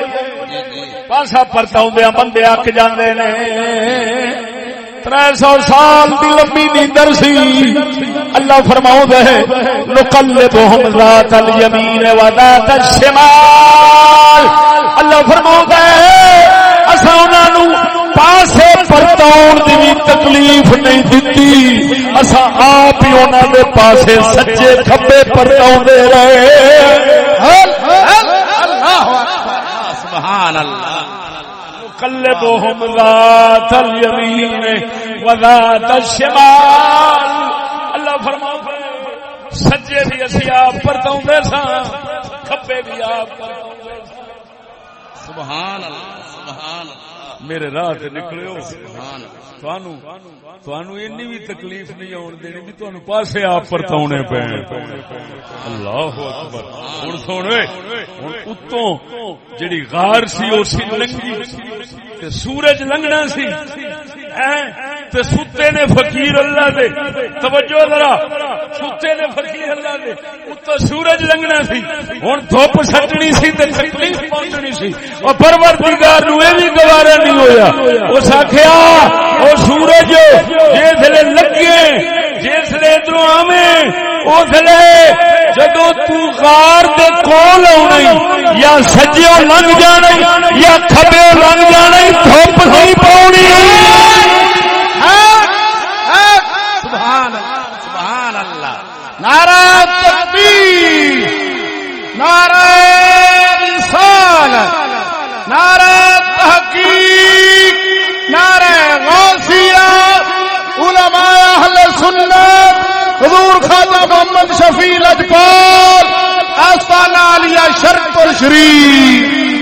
پاسا پرتاؤں بندے اک جاندے نے۔ تر سو سال کی لمبی نیندر سی۔ اللہ فرماؤ دے نقل تو ہم ذات الیمین و ذات الشمال۔ اللہ فرماؤ دے اسا انہاں پاسے پرتاؤن دی تکلیف نہیں دتی۔ اسا آپ ہی انہاں دے پاسے سچے کھبے پرتاؤں دے رہے۔ اللہ سبحان اللہ۔ نقلبهم ذات اليمين وذات الشمال۔ اللہ فرماتا ہے سجے بھی اسی آپ پرتاؤں سا کھبے بھی آپ پرتاؤں سبحان اللہ سبحان اللہ۔ میرے راہ تے تھانو اینی بھی تکلیف نہیں آن دینی بھی تھانو پاسے آپ پرتاونے پے اللہ اکبر۔ ہن سن ہن اتوں جڑی غار سی او سی لنگی تے سورج لنگنا سی۔ تے ستے نے فقیر اللہ دے۔ توجہ ذرا۔ ستے نے فقیر اللہ دے۔ اتوں سورج لنگنا سی۔ ہن دھوپ سٹنی سی تے تکلیف پہنچنی سی۔ اور پروردگار نو اے بھی گوارا نہیں ہویا اس آکھیا، او سورج جسلے لگے جسلے ادھر آویں اسلے جدو تار دے کول آنی یا سجیو لنگ جانے، یا کھبیو لنگ جانے، دھوپ نہیں پاؤنی سبحان سبحان اللہ نعرہ تکبیر، نعرہ رسال نعرہ تحقیق نعرہ غوثیہ علماء اہل سنت، حضور خواجہ محمد شفیع لجپال آستانہ علیہ شرف شریف۔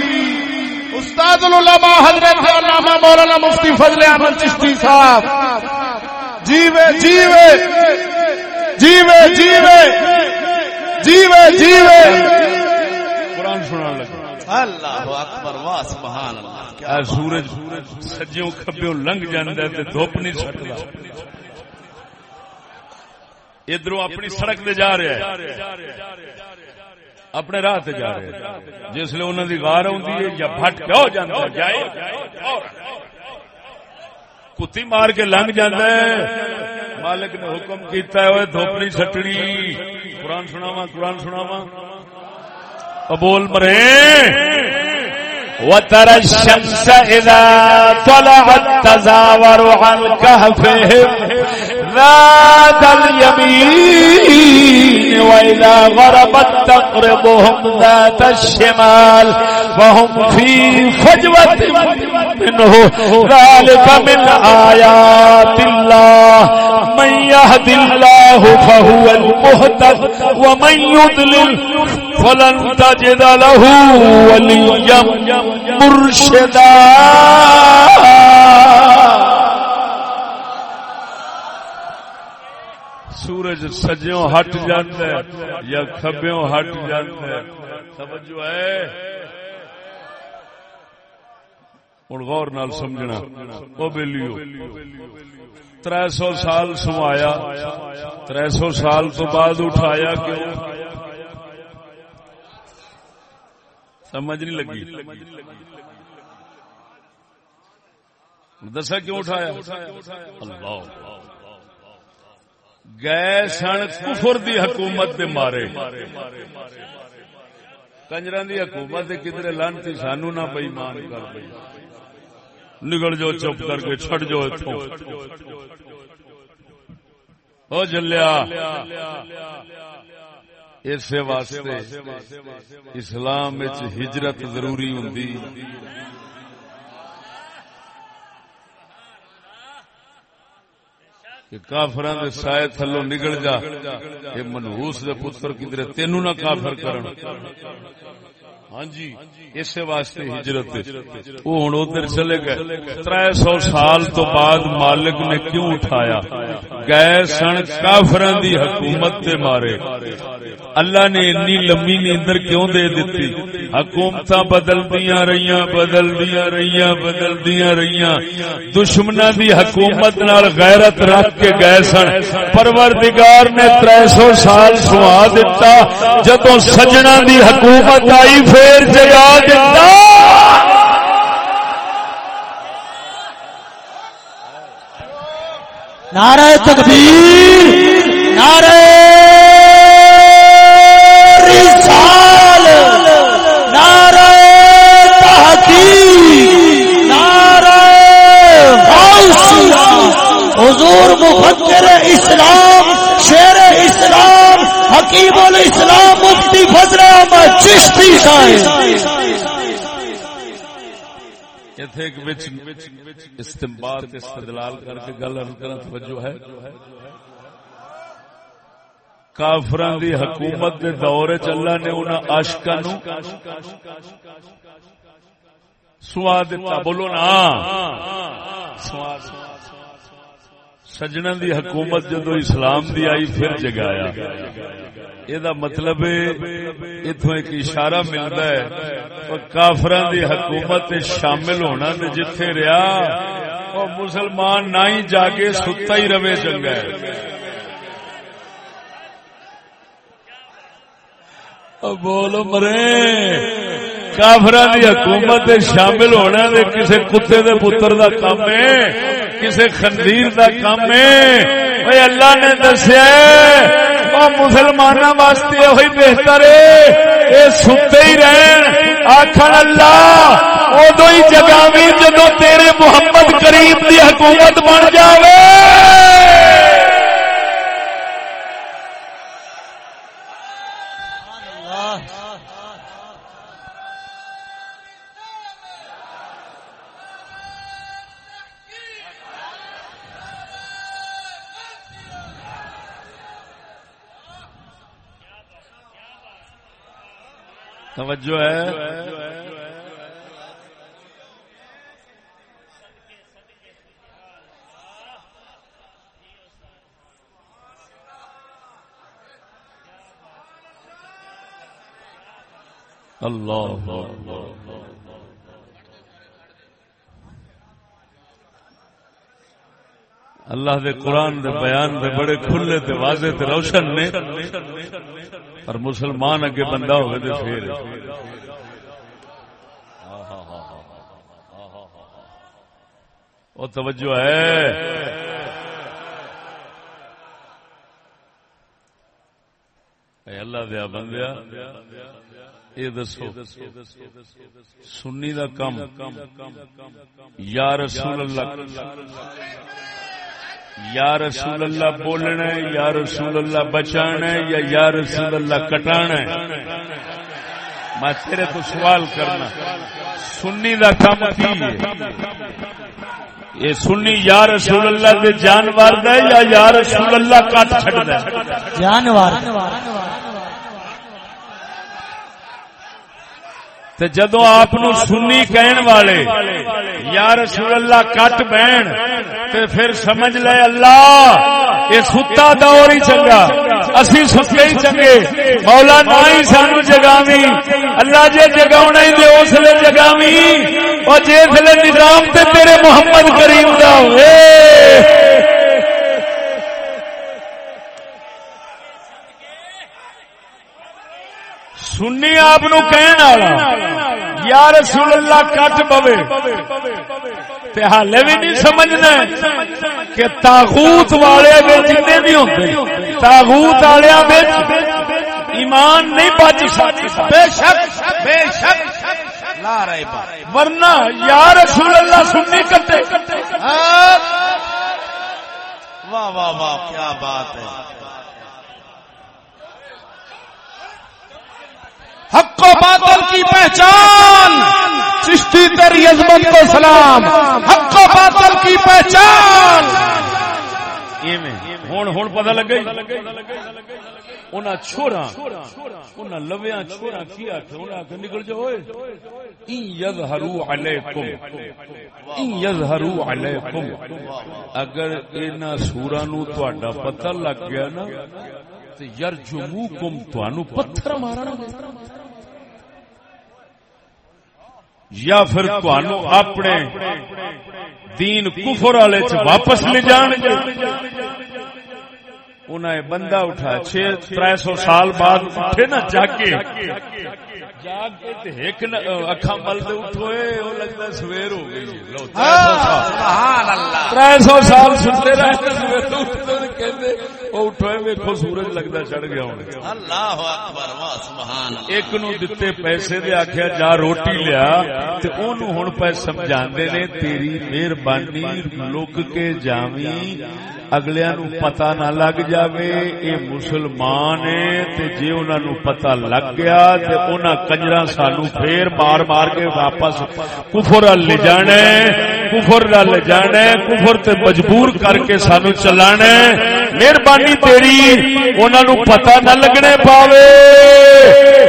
استاد العلماء حضرت علامہ مولانا مفتی فضل احمد چشتی صاحب۔ جیوے جیوے۔ جیوے جیوے۔ جیوے جیوے۔ اللہ اکبر، واہ، سبحان اللہ۔ اے سورج، سجیوں کھبیوں لنگ جاندہ تے دھوپ نہیں سکتا ادھر اپنی سڑک دے جا رہا ہے اپنے راہ تے جا رہے ہیں۔ جس لیے انہوں دی غار ہوندی ہے یا بھٹ ہو جاندہ ہے، جائے۔ کتی مار کے لنگ جاندہ ہے۔ مالک نے حکم کیتا ہے وہ دھوپ نہیں سٹنی۔ قرآن سناوا قرآن سناوا بول مرے۔ وترى الشمس إذا طلعت تزاور عن كهفهم ذات اليمين وإذا غربت تقرضهم ذات الشمال وهم في فجوة منه. ذلك من آيات الله. من يهد الله فهو المهتد ومن يضلل فلن تجد له وليا مرشدا. سورج سجیوں ہٹ جاتا ہے یا کھبیوں ہٹ جاتا ہے توجہ ہے۔ ہوں غور نال سمجھنا۔ وہ بےلیو تر سو سال سمایا تر سو سال تو بعد اٹھایا کیوں؟ سمجھ نہیں لگی۔ دسا کیوں اٹھایا؟ اللہ۔ گئے سن کفر دی حکومت دے مارے۔ کنجر دی حکومت دے کدھر لانتی سانو نہ بئی مان کر بئی۔ نکل جو چپ کر کے چھڑ جو اتوں او جلیا اس واسطے اسلام وچ ہجرت ضروری ہوندی۔ کہ کافران دے سائے تھلو نکل جا، کہ منحوس دے پتر کدھر تینو نہ کافر کرن۔ ہاں جی اسے واسطے ہجرت وہ ہوں ادھر چلے گئے۔ تر سو سال تو بعد مالک نے کیوں اٹھایا؟ گئے سن کافران دی حکومت دے مارے۔ اللہ نے انی لمبی نیندر کیوں دے دیتی؟ حکومت بدل دیا رہی بدل دیا رہی بدل دیا رہی دشمنا دی حکومت نال غیرت رکھ کے گئے سن۔ پروردگار نے تر سو سال سوا دیتا جدو سجنا دی حکومت آئی، پھر جگا دیتا نعرہ تکبیر، نعرہ حضور مفکر اسلام، شیر اسلام، حکیم الاسلام مفتی فضل احمد چشتی صاحب۔ اتنے ایک وچ استمبار استدلال کر کے گل ارد کرنا توجہ ہے۔ کافران دی حکومت دے دور چلا نے انہاں عاشقاں نو سوا دیتا بولو نا۔ سوا سجنا دی حکومت جدو اسلام دی آئی، پھر جگایا۔ یہ مطلب اتو ایک اشارہ ملتا ہے کافران دی حکومت شامل ہونا تے جتھے رہا وہ مسلمان نہ ہی جاگے، ستا ہی رہے چنگا ہے۔ بولو مرے کافران دی حکومت شامل ہونا دے کسے کتے دے پتر دا کام ہے۔ کسے خندیر دا کام ہے؟ اللہ نے دسیا مسلمانوں واسطے وہی بہتر ہے۔ یہ ستے ہی رہن آخر اللہ ادو ہی جگہ بھی جدو تیرے محمد کریم دی حکومت بن جاوے۔ توجہ ہے۔ اللہ اللہ دے قرآن دے بیان دے بڑے کھلے تے واضح تے روشن نے۔ اور مسلمان اگے بندہ ہوئے تے پھر۔ وہ توجہ ہے۔ اے اللہ دیا بندیا یہ دسو، سنی دا کم۔ یا رسول اللہ۔ یا رسول اللہ بولنا ہے یا رسول اللہ بچانا ہے یا یا رسول اللہ کٹانا ہے؟ میں تیرے تو سوال کرنا سنی دا کم کی یہ سنی یا رسول اللہ دے جانور دا یا یا رسول اللہ کٹ چھڑ دا جانور۔ تے جدو آپ سنی کہن والے یا رسول اللہ کٹ بہن تے پھر سمجھ لے اللہ، یہ ستا دور ہی چنگا۔ اسی ستے ہی چنگے۔ مولا نہ ہی سانو جگاوی۔ اللہ جے جگاونا ہی دے اس لیے جگاوی۔ اور جس لیے نظام تے تیرے محمد کریم دا ہوئے۔ سنی آپ یا رسول اللہ کٹ پوے۔ حالے بھی نہیں سمجھنا کہ تاغوت والے جتنے بھی ہوتے تاغوت والے ایمان نہیں بچ سکتے۔ بے شک بے شک۔ لا رہے ورنہ یا رسول اللہ سنی کٹے۔ ہاں۔ واہ واہ واہ، کیا بات ہے۔ کی پہچان۔ چشتی تیری عظمت کو سلام۔ حق و باطل کی پہچان۔ ہوں ہوں پتا لگے انہاں چھوڑا انہاں لویاں چھوڑا انہاں نکل جاؤ یظہرو علیکم۔ یظہرو علیکم۔ اگر انہاں سورا نو تہاڈا پتہ لگ گیا نا تے یرجموکم تانوں پتھر مارن یا پھر تانوں اپنے دین کفر والے چ واپس لے جان گے۔ بندہ اٹھا چھ تر سو سال بعد اٹھے نا جاگے۔ جاگ کے تے ایک اکھا مل دے اٹھوئے وہ لگتا سویر ہو گئی۔ لو تر سو سال۔ سنتے رہتے سویر اٹھتے وہ اٹھوئے ویکھو سورج لگتا چڑھ گیا ہونے اللہ اکبر واہ سبحان اللہ۔ ایک نو دتے پیسے دے آخیا جا روٹی لیا تے اونوں ہن پے سمجھاندے نے تیری مہربانی لک کے جاویں۔ اگلیاں نو پتہ نہ لگ جاوے، اے مسلمان ہے تے جے انہاں نو پتہ لگ گیا، تے انہاں کنجراں سانو پھر مار مار کے واپس کفر ال لے جانے کفر ال لے جانے کفر تے مجبور کر کے سانو چلانے مہربانی تیری، انہاں نو پتہ نہ لگنے پاوے۔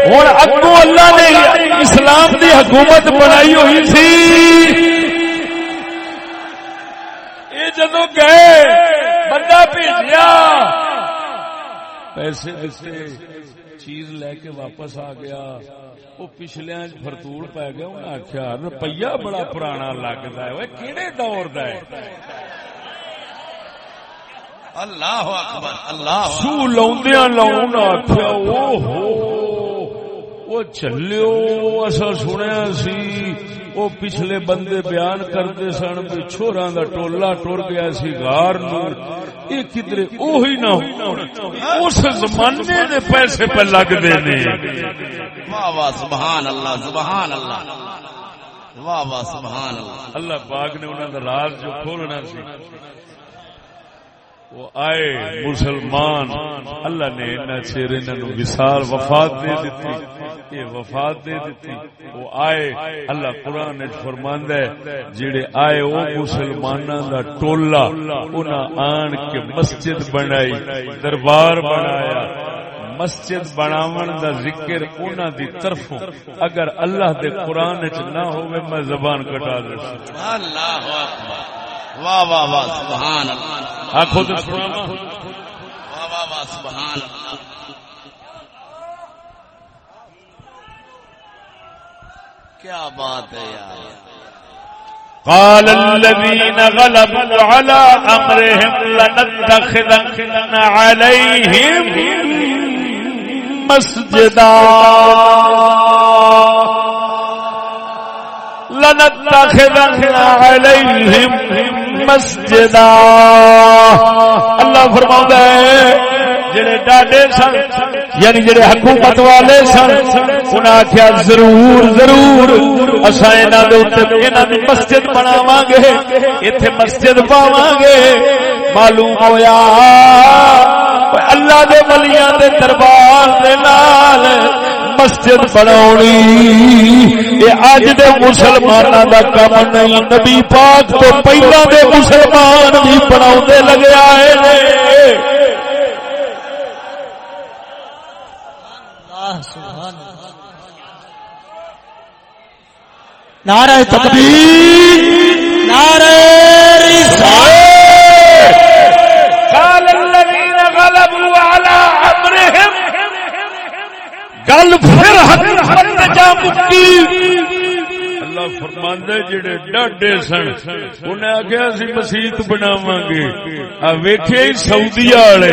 ہن اگوں اللہ نے اسلام دی حکومت بنائی ہوئی سی یہ جدو گئے بندہ بھیجیا۔ پیسے دیتے چیز لے کے واپس آ گیا۔ وہ پچھلے فرتول پی گیا انہیں آخیا روپیہ بڑا پرانا لگتا ہے۔ کہڑے دور دا ہے؟ اللہ اکبر اللہ سو لاؤندیا لاؤن آخیا او ہو وہ چلو اصا سنیا سی۔ وہ پچھلے بندے بیان کرتے سن بھی چھوڑا دا ٹولا ٹر گیا سی غار نو یہ کدھر اوہی نہ اس زمانے دے پیسے پہ لگتے نے۔ واہ واہ سبحان اللہ سبحان اللہ۔ واہ واہ سبحان اللہ۔ اللہ پاک نے انہوں کا راز جو کھولنا سی۔ وہ آئے مسلمان، اللہ نے انہیں چیر انہوں وسال وفات دے دیتی یہ وفات دے دیتی وہ آئے، اللہ قرآن نے فرماندہ ہے، جڑے آئے وہ مسلمانوں دا ٹولا انہاں آن کے مسجد بنائی، دربار بنایا۔ مسجد بناون دا ذکر انہاں دی طرفوں۔ اگر اللہ دے قرآن چ نہ ہوئے، میں زبان کٹا دے سکتا اللہ اکبر۔ واہ واہ واہ، سبحان اللہ۔ آخو تو کیا بات ہے یار۔ قال الذين غلبوا على أمرهم لنتخذن عليهم مسجدا۔ لنتخذن عليهم مسجدا اللہ فرماؤں ہے، جڑے ڈاڈے سن یعنی جڑے حکومت والے سن انہیں آخیا ضرور ضرور اصا انہوں مسجد بناو گے اتے مسجد پاو گے۔ معلوم ہویا اللہ دے ولیاں دے دربار دے نال مسجد بناونی۔ یہ اج دے مسلماناں دا کم نہیں، نبی پاک تو پہلا دے مسلمان بھی بناوندے لگے آئے نعرہ تکبیر، نعرہ رسالت قال الذين غلبوا على امرهم گل پھر حقیقت جا مکی اللہ جڑے ڈاڈے سن انہیں آخیا سی مسیت بناواں گے سعودی والے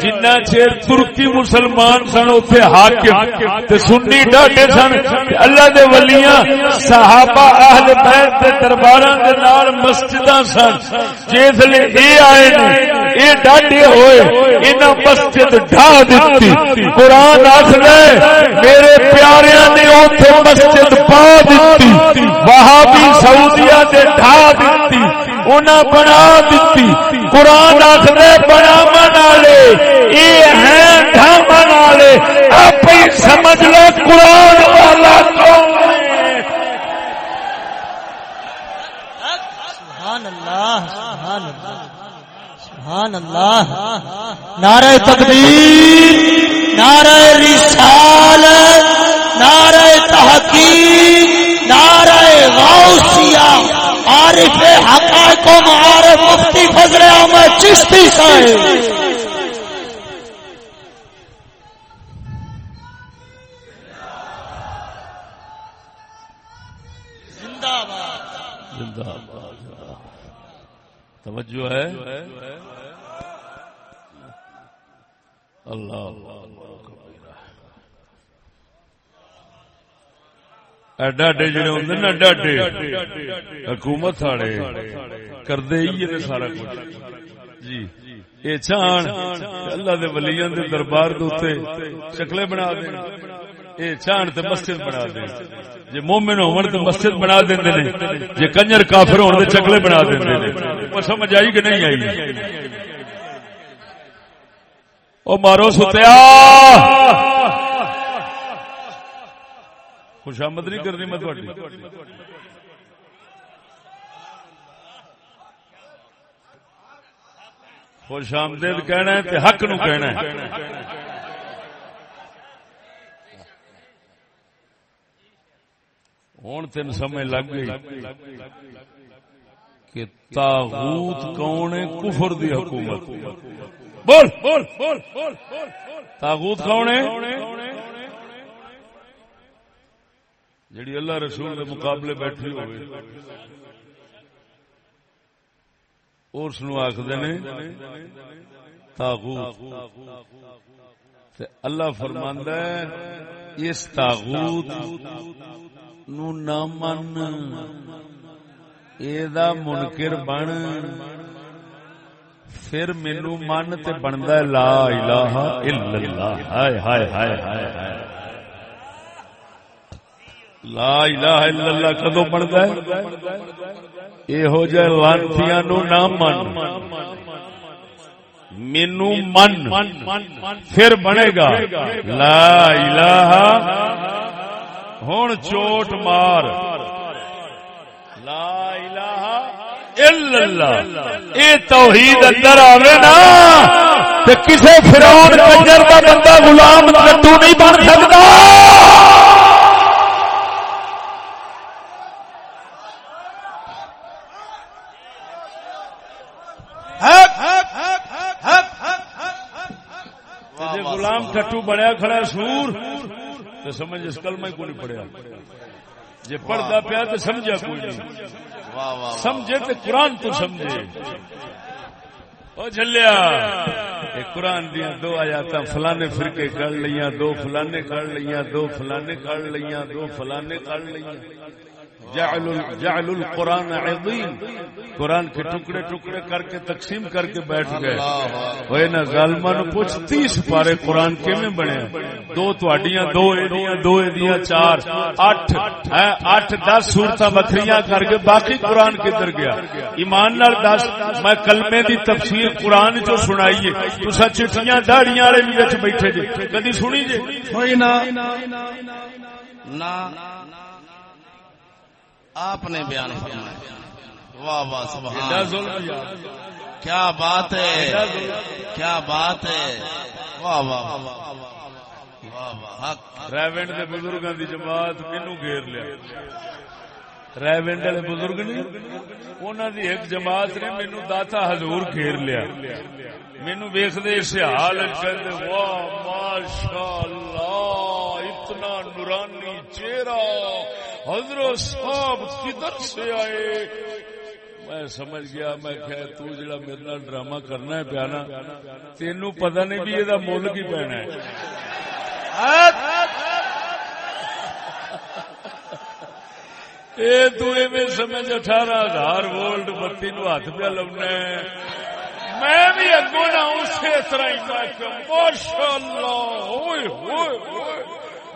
جنہ چیر ترکی مسلمان سن اوتھے حاکم تے سنی ڈاڈے سن اللہ دے ولیاں صحابہ اہل بیت دے درباراں دے نال مسجداں سن جس لے اے آئے نے اے ڈاڈے ہوئے، انہاں مسجد ڈھا دتی قرآن آخر میرے پیاریاں نے اوتھے مسجد پا دتی وہابی سعودیہ دے ڈھا دتی انہاں بنا دتی قرآن آخر بناون والے اے ہیں ڈھاون والے آپ ہی سمجھ لو قرآن والا نعرہ تکبیر نعرہ رسالت نعرہ تحقیق نعرہ غوثیہ۔ عارف حقائق و معارف مفتی فضل احمد چشتی صاحب۔ زندہ باد زندہ باد توجہ ہے۔ اللہ ڈاڈے جڑے ہوندے نا ڈاڈے، حکومت والے کردے ہی یہ سارا کچھ۔ جی یہ چان اللہ دے ولیاں دے دربار دے اوتے شکلیں بنا دے۔ یہ چان تے مسجد بنا دے۔ جے مومن ہون تے مسجد بنا دیندے نے، جے کنجر کافر ہون تے شکلیں بنا دیندے نے۔ او سمجھ آئی کہ نہیں آئی؟ او مارو ستیا خوشامد نہیں کرنی میں تھوڑی۔ خوش آمدید کہنا ہے تے حق نو کہنا ہے۔ ہوں تین سمے لگ گئی کہ تاغوت کون ہے؟ کفر دی حکومت۔ بول۔ بول بول بول تاغوت کون ہے؟ جڑی اللہ رسول کے مقابلے بیٹھی ہوئے۔ اس نو آخر نے تاغوت۔ اللہ فرماندا ہے اس تاغوت نو نہ من اے دا منکر بن۔ پھر مینو من تے بندا ہے لا الہ الا اللہ ہائے ہائے ہائے ہائے ہائے لا الہ الا اللہ کدو بنتا ہے؟ یہو جہ لانتیاں نو نہ من۔ مینو من پھر بنے گا۔ لا الہ۔ ہوں چوٹ مار۔ الا اللہ. اے توحید اندر آوے نا، تے کسے فرعون کنجر دا بندہ غلام لڈو نہیں بن سکتا۔ جی غلام ٹٹو بنیا کھڑا سور تو سمجھ اس کلمہ کو نہیں پڑیا جی پڑھتا پیا تو سمجھا کوئی نہیں۔ سمجھے تو قرآن تو سمجھے۔ او جلیا قرآن دیا دو آیات فلانے فرقے کر لیاں دو فلانے کر لیاں دو فلانے کر لیاں دو فلانے کر لیاں جعل جعل القرآن عظیم۔ قرآن کے ٹکڑے ٹکڑے کر کے، تقسیم کر کے بیٹھ گئے۔ وہ نہ ظالما نو پوچھ، تیس پارے قرآن کیویں بنے؟ دو تواڈیاں دو ایڈیاں دو ایڈیاں چار اٹھ ہے اٹھ دس صورتاں وکھریاں کر کے باقی قرآن کدھر گیا؟ ایمان نال دس میں کلمے دی تفسیر قرآن چو سنائیے تسا چٹیاں داڑیاں والے بھی وچ بیٹھے جی کدی سنی جی نا آپ نے بیان فرمایا۔ واہ واہ سبحان کیا بات ہے۔ کیا بات ہے۔ واہ واہ۔ ریونڈ دے بزرگاں دی جماعت مینوں گھیر لیا۔ ریونڈ والے بزرگ نہیں انہاں دی ایک جماعت نے مینوں داتا حضور گھیر لیا۔ مینوں ویکھدے اس حال وچ کہندے، واہ، ماشاءاللہ، اتنا نورانی چہرہ۔ حضرت صاحب کدھر سے آئے؟ میں سمجھ گیا، میں کہ تو جڑا میرے نال ڈرامہ کرنا ہے پیانا، تینوں پتہ نہیں بھی یہ مل کی پینا ہے۔ اے تو ایویں سمجھ اٹھارہ ہزار وولٹ بتی نو ہاتھ پہ لونا میں بھی اگوں نہ اسی طرح ماشاء اللہ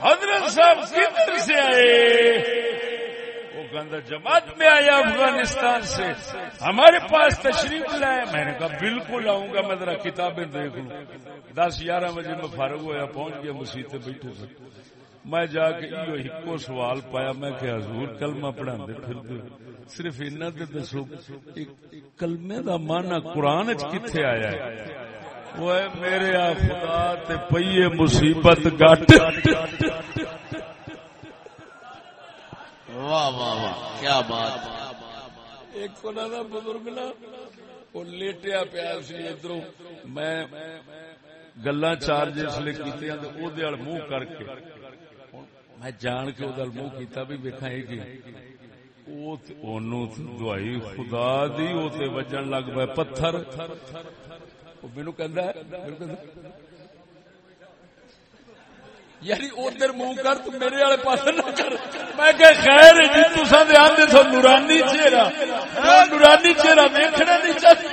حضرت صاحب کدھر سے آئے؟ وہ جماعت میں آیا افغانستان سے، ہمارے پاس تشریف لائے۔ میں نے کہا، بالکل آؤں گا، میں ذرا کتابیں دیکھ لوں۔ دس گیارہ بجے میں فارغ ہوا پہنچ گیا مسیح بیٹھے تھے۔ میں جا کے ایو ہکو سوال پایا، میں کہ حضور کلمہ پڑھا پھر صرف انہاں تے دسو کلمے دا معنی قرآن وچ کتھے آیا ہے؟ وہ میرے خدا تے پئیے مصیبت گٹ۔ واہ واہ واہ، کیا بات۔ ایک انہوں دا بزرگ نا، وہ لیٹیا پیا سی ادھر میں گلا چار جسے کی منہ کر کے۔ میں جان کے وہ منہ کیتا بھی ویکھا یہ کہ دوائی خدا دی وہ وجن لگ پہ پتھر۔ مینو کہ یعنی ادھر منہ کر تو میرے والے پاس نہ کر۔ میں کہ خیر جی تسا دے آندے سو نورانی چہرہ۔ نورانی چہرہ دیکھنا نہیں چاہیے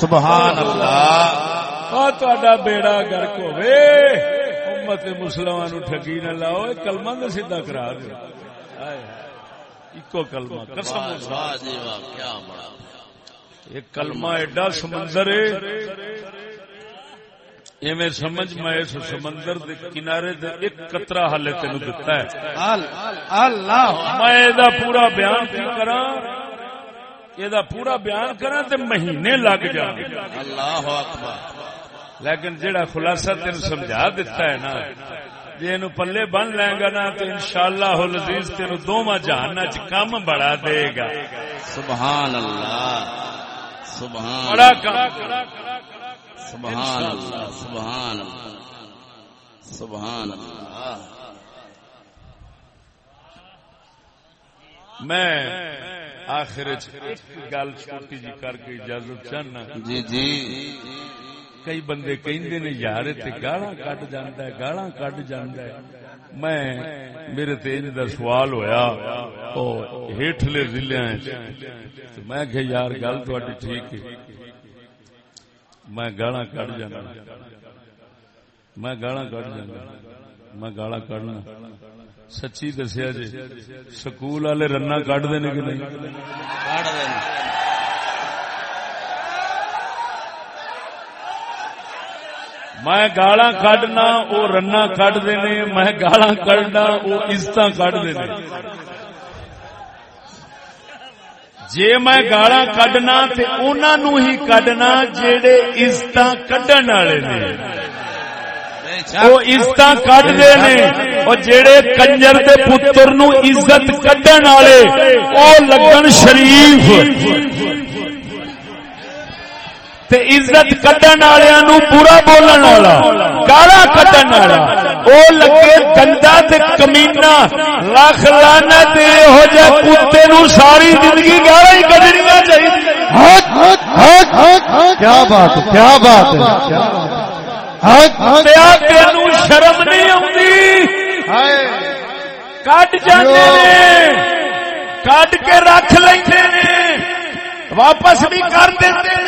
سبحان اللہ۔ تا بیڑا گرک ہوے امت مسلمان ٹھگی نہ لاؤ کلمہ نہ سیدھا کرا دے ایکو کلمہ قسم جی واہ کیا بڑا۔ ایک کلمہ ایڈا سمندر ہے۔ ایویں سمجھ میں اس سمندر دے کنارے دے ایک قطرہ حالے تینو دتا ہے۔ اللہ۔ میں ادا پورا بیان کی کراں؟ یہ پورا بیان کرا تے مہینے لگ جان اللہ اکبر۔ لیکن جڑا خلاصہ تین سمجھا دیتا ہے نا جی پلے بن لیں گا نا تو انشاءاللہ العزیز تین دونوں جہان چ کم بڑا دے گا۔ سبحان اللہ۔ سبحان بڑا سبحان اللہ سبحان اللہ سبحان اللہ۔ میں آخر گل چھوٹی جی کر کے اجازت چاہنا۔ جی جی۔ کئی بندے کہندے نے یار تے گالاں کڈ جاندا ہے گالاں کڈ جاندا ہے۔ میں میرے تیج دا سوال ہویا، او ہیٹھلے ضلع میں کہ یار گل تہاڈی ٹھیک ہے۔ میں گالاں کڈ جانا۔ میں گالاں کڈ جانا۔ میں گالاں کڈنا۔ سچی دسیا جی سکول والے رنا کڈ دے کہ نہیں؟ کٹ دین میں گالا کڈنا وہ رنا کڈ دے میں گالا کڈنا وہ عزت کڈ دے جے میں گالا کڈنا تے انہوں ہی کڈنا جیڑے عزت کڈن والے نے۔ وہ عزت کڈتے نے اور جڑے کنجر دے پتر نو عزت کڈن والے، او لگن شریف۔ تے عزت کڈن والےاں نو برا بولن والا گالا کڈن والا او لگے گندا تے کمینا لاکھ لعنت ہو جے کتے نو ساری زندگی گالا ہی کڈنیاں چاہیے۔ کیا بات ہے کیا بات کیا بات ہے۔ تینو شرم نہیں آتی کٹ جانے کٹ کے رکھ لیں واپس بھی کر دیتے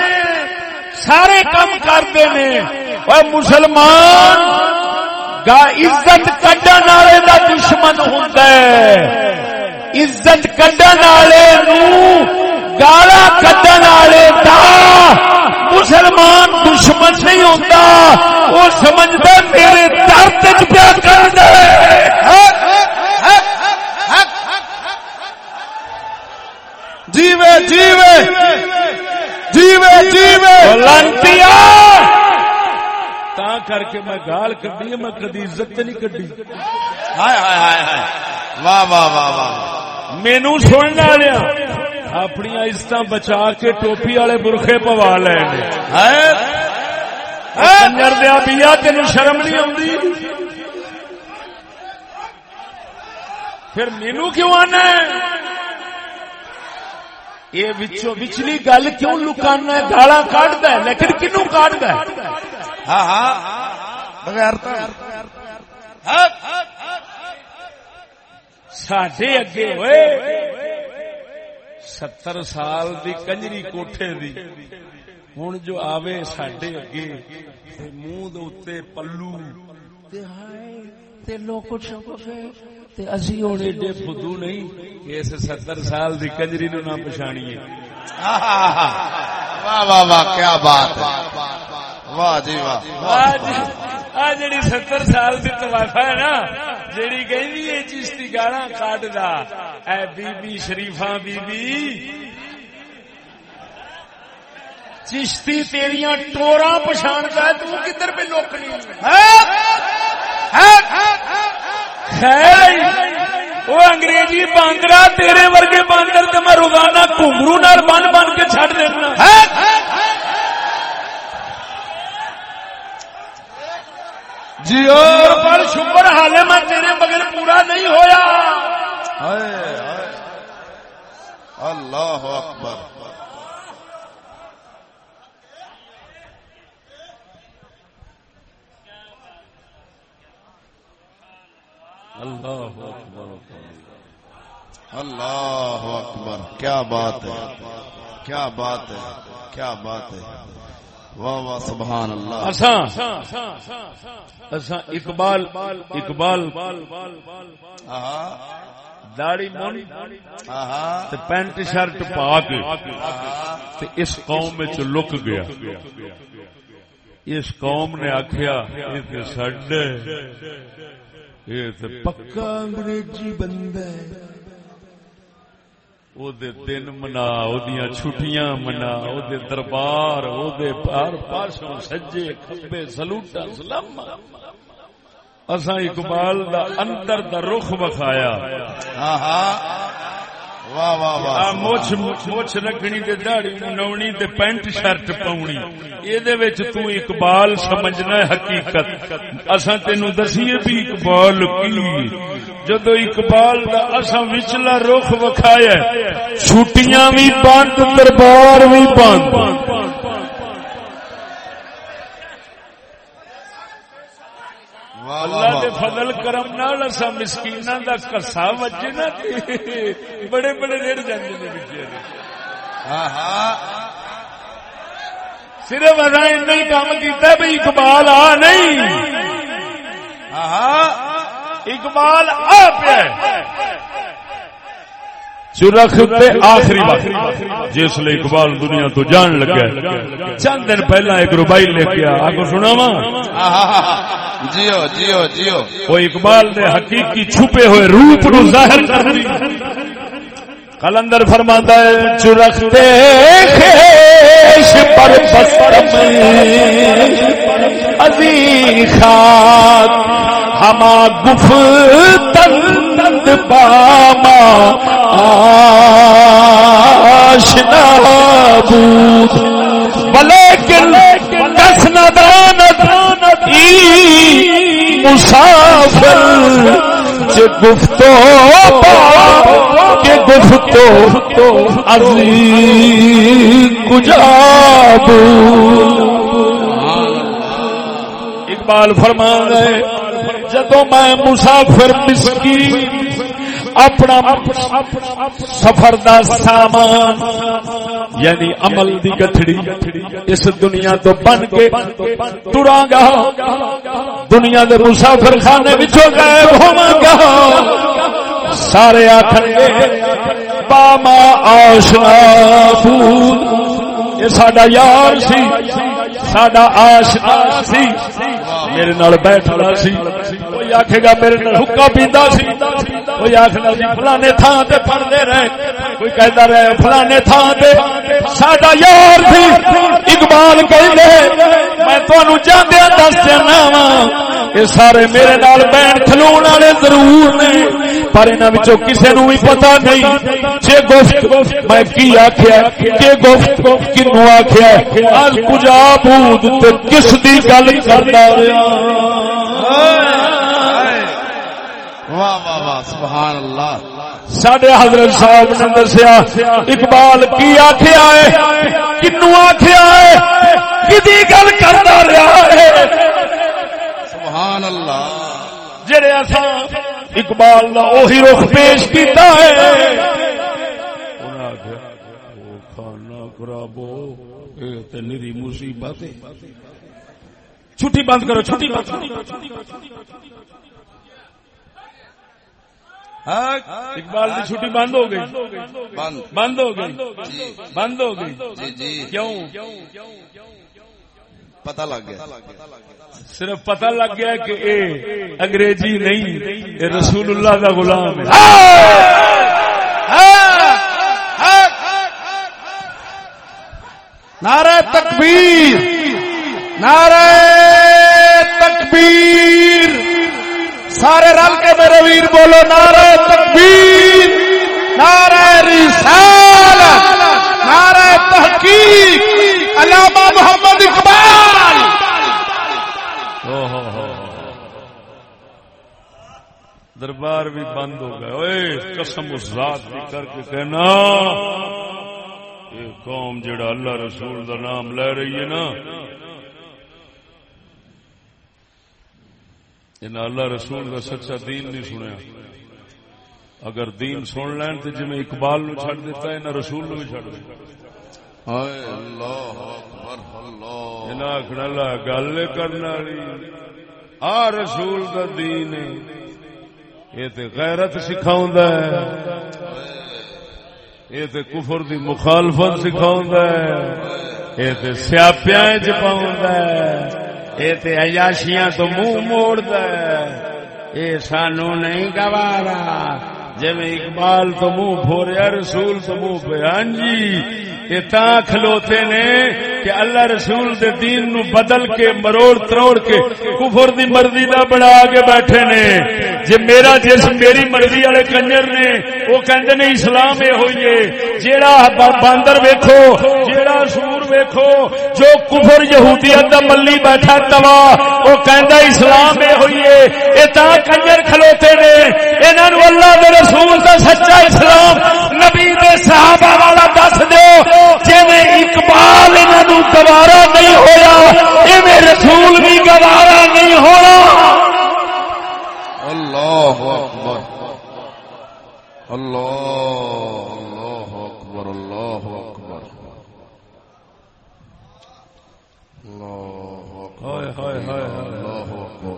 سارے کام کرتے ہیں۔ اور مسلمان عزت کڈن والے کا دشمن ہوتا ہے۔ عزت کڈن والے گالا کڈن والے کا مسلمان دشمن نہیں ہوتا وہ سمجھتا میرے درد پیا کر جیوے جیوے۔ جیوے جیوے! تا کر کے میں گال کٹی میں کدی عزت نہیں کٹی ہائے ہائے ہائے ہائے۔ واہ واہ واہ واہ مینو سننے والے اپنی عزت بچا کے ٹوپی والے برخے پوا لے کنجر دیا بیا تین شرم نہیں آتی پھر مینو کیوں آنا یہ وچلی گل کیوں لکانا گالا کٹ ہے لیکن کنو کٹ ہے؟ ہاں ہاں۔ بغیر اگے ہوئے ستر سال دی کنجری کوٹھے دی۔ ہوں جو آوے سڈے اگے منہ دے پلو۔ اسی ہوں ایڈے فدو نہیں اس ستر سال دی کنجری نو نہ پچھاڑیے واہ واہ واہ کیا بات واہ جی واہ آ جڑی ستر سال دی توافا ہے نا کہندی ہے چشتی کاٹ دا۔ اے بی بی شریفاں بی بی۔ چشتی تیریاں ٹورا پچھاڑتا ہے تو کدھر پہ لوکنی خیر وہ انگریزی باندرا تیرے ورگے باندر تو میں روزانہ گھنگرو نال بن بن کے چڑ دینا۔ جی اور پر شکر حالے میں تیرے بغیر پورا نہیں ہویا۔ ہائے، ہائے۔ اللہ اکبر۔ اللہ اکبر. اللہ اکبر. کیا بات ہے؟ کیا بات ہے؟ کیا بات ہے؟ واہ واہ سبحان اللہ. اساں اساں اقبال اقبال داڑی تے پینٹ شرٹ پا کے تے اس قوم وچ لک گیا۔ اس قوم نے آخیا تے سڈے۔ یہ تے پکا انگریزی بندہ ہے۔ او دے دن منا او دیاں چھٹیاں منا او دے دربار او دے ہر پاسوں سجے کھبے سلوٹا سلام اساں اقبال دا اندر دا رخ وکھایا۔ آہا۔ واہ واہ آ واہ مچھ مچھ رکھنی تے داڑھی مناونی تے پینٹ شرٹ پاونی اے دے وچ تو اقبال سمجھنا ہے حقیقت۔ اساں تینو دسیے بھی اقبال کی۔ جدو اقبال دا اساں وچلا رخ وکھایا چھٹیاں بھی بند دربار بھی بند واہ اللہ دے فضل کرم نال اساں مسکیناں دا کسا وجے نا تے۔ بڑے بڑے رڑ جاندے نے بیچارے آہا صرف اصا اتنا ہی کام کیتا بھی اقبال آ نہیں۔ آہا اقبال آ پیا چرخ پہ آخری وقت۔ جس لیے اقبال دنیا تو جان لگا چند دن پہلا ایک روبائی لے کے آ کو سنا وا جیو جیو جیو۔ وہ اقبال نے حقیقی چھپے ہوئے روپ نو ظاہر کر دی۔ کلندر فرماتا ہے چرخ دے خیش پر بستم ازی خاک۔ ہما گفتن نند باما آشنا بود ولیکن کس ندانت ای مسافر چه گفتو با که گفتو ازی کجا بود اقبال فرما گئے جدو میں مسافر مسکین اپنا سفر دا سامان یعنی عمل دی گٹھڑی اس دنیا تو بن کے ترا گا۔ دنیا دے مسافر خانے وچوں غائب ہوواں گا۔ سارے آخر باما آشنا بود یہ ساڈا یار سی۔ ساڈا آشنا سی۔ میرے نال بیٹھنا سی۔ کوئی آکھے گا میرے نال حکا پیندا سی۔ کوئی آکھنا سی فلانے تھان تے پڑھدے رہے۔ کوئی کہدا رہے فلانے تھان تے ساڈا یار سی۔ اقبال کہندے میں تانوں جاندیاں دس دینا وا یہ سارے میرے نال بین کھلون والے ضرور نے۔ پر انہاں وچوں کسے نو بھی پتہ نہیں۔ جے گفت میں کی آکھیا؟ کہ گفت؟ کینو آکھیا؟ اج کجا بود تے کس دی گل کردا رہیا واہ واہ واہ سبحان اللہ۔ ساڈے حضرت صاحب نے دسیا اقبال کی آکھیا ہے؟ کنو آکھیا ہے؟ کدی گل کردا رہیا ہے؟ سبحان اللہ۔ جڑے اقبال دا اوہی رخ پیش کیتا ہے۔ کھانا خرابو مصیبت چھٹی بند کرو چھٹی بند کرو۔ اقبال کی چھٹی بند ہو گئی۔ بند۔ بند ہو گئی۔ جی۔ بند ہو گئی۔ جی جی۔ کیوں؟ پتہ لگ گیا۔ صرف پتہ لگ گیا کہ اے انگریزی نہیں اے رسول اللہ کا غلام ہے۔ نعرہ تکبیر نعرہ تکبیر۔ سارے رل کے میرے ویر بولو نعرہ تکبیر نعرہ رسالت نعرہ تحقیق۔ علامہ محمد اقبال۔ دربار بھی بند ہو گئے۔ اوے قسم اس ذات بھی کر کے کہنا، یہ قوم جڑا اللہ رسول دا نام لے رہی ہے نا انہیں اللہ رسول دا سچا دین نہیں سنیا۔ اگر دین سن لین تو جی اقبال نو چھڑ دیتا ہے انہیں رسول نو بھی چھڑ دیتا۔ آخنا لا گل کرنے والی۔ آ رسول دا دین یہ تے غیرت سکھاؤں ہے۔ یہ تے کفر دی مخالفت سکھاؤں ہے۔ یہ تے سیاپیاں چ پاؤں ہے۔ یہ تے عیاشیاں تو منہ موڑ ہے۔ یہ سانو نہیں گوارا۔ جی اقبال تو منہ پھوریا رسول تو منہ پہ ہاں جی تا کھلوتے نے کہ اللہ رسول دے دین نو بدل کے، مروڑ تروڑ کے کفر دی مرضی دا بنا کے بیٹھے نے۔ جے میرا جس میری مرضی والے کنجر نے، وہ کہندے نے اسلام اے ہوئیے جیڑا باندر ویکھو، جیڑا سور ویکھو، جو کفر یہودیت دا ملی بیٹھا توا، وہ کہندا اسلام اے ہوئیے اے تا کنجر کھلوتے نے، انہاں نو اللہ دے رسول دا سچا اسلام نبی دے صحابہ والا دس دیو۔ جویں اقبال انہاں نو گوارا نہیں ہویا، ایویں رسول بھی گوارا نہیں ہونا اللہ اکبر اللہ اللہ اکبر اللہ اکبر اللہ اکبر ہائے ہائے ہائے ہائے اللہ اکبر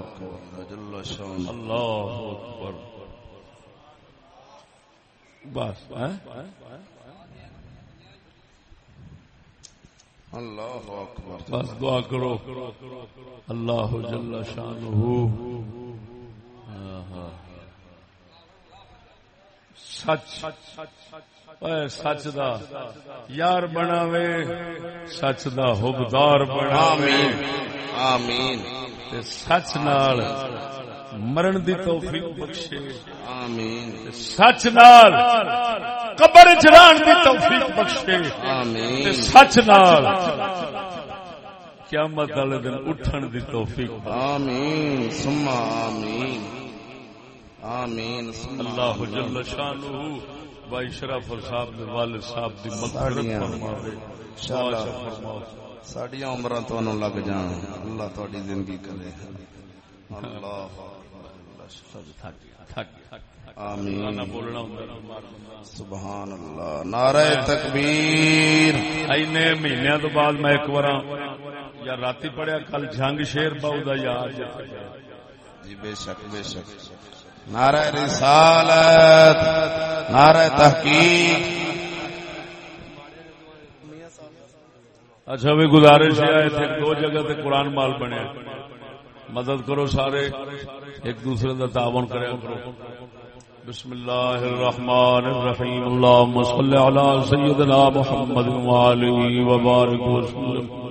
اللہ اکبر۔ بس؟ اللہ اکبر۔ بس دعا کرو۔ اللہ جل شان سچ۔ سچ دا یار بناوے۔ سچ دا حبدار بناوے۔ آمین۔ آمین۔ تے سچ نال مرن دی توفیق بخشے۔ آمین۔ سچ نال قبر چران دی توفیق بخشے۔ آمین۔ سچ نال قیامت والے دن اٹھن دی توفیق آمین۔ ثم آمین۔ آمین۔ اللہ جل شانہ بھائی شرف صاحب دے والد صاحب دی مغفرت۔ فرماوے۔ انشاءاللہ۔ فرماؤ۔ ساڈیاں عمراں تانوں لگ جان۔ اللہ تہاڈی زندگی کرے۔ اللہ۔ آمین۔ سبحان اللہ۔ نعرہ تکبیر۔ اینے مہینیاں تو بعد میں ایک بار یا راتی پڑھیا کل جنگ شیر باؤ دا یاد جی بے شک بے شک۔ نعرہ رسالت نعرہ تحقیق۔ اچھا بھی گزارش ہے دو جگہ تے قرآن مال بنے مدد کرو سارے۔ ایک دوسرے کا تعاون کرے کرو۔ بسم اللہ الرحمن الرحیم۔ اللهم صل على سيدنا محمد وآله وبارك وسلم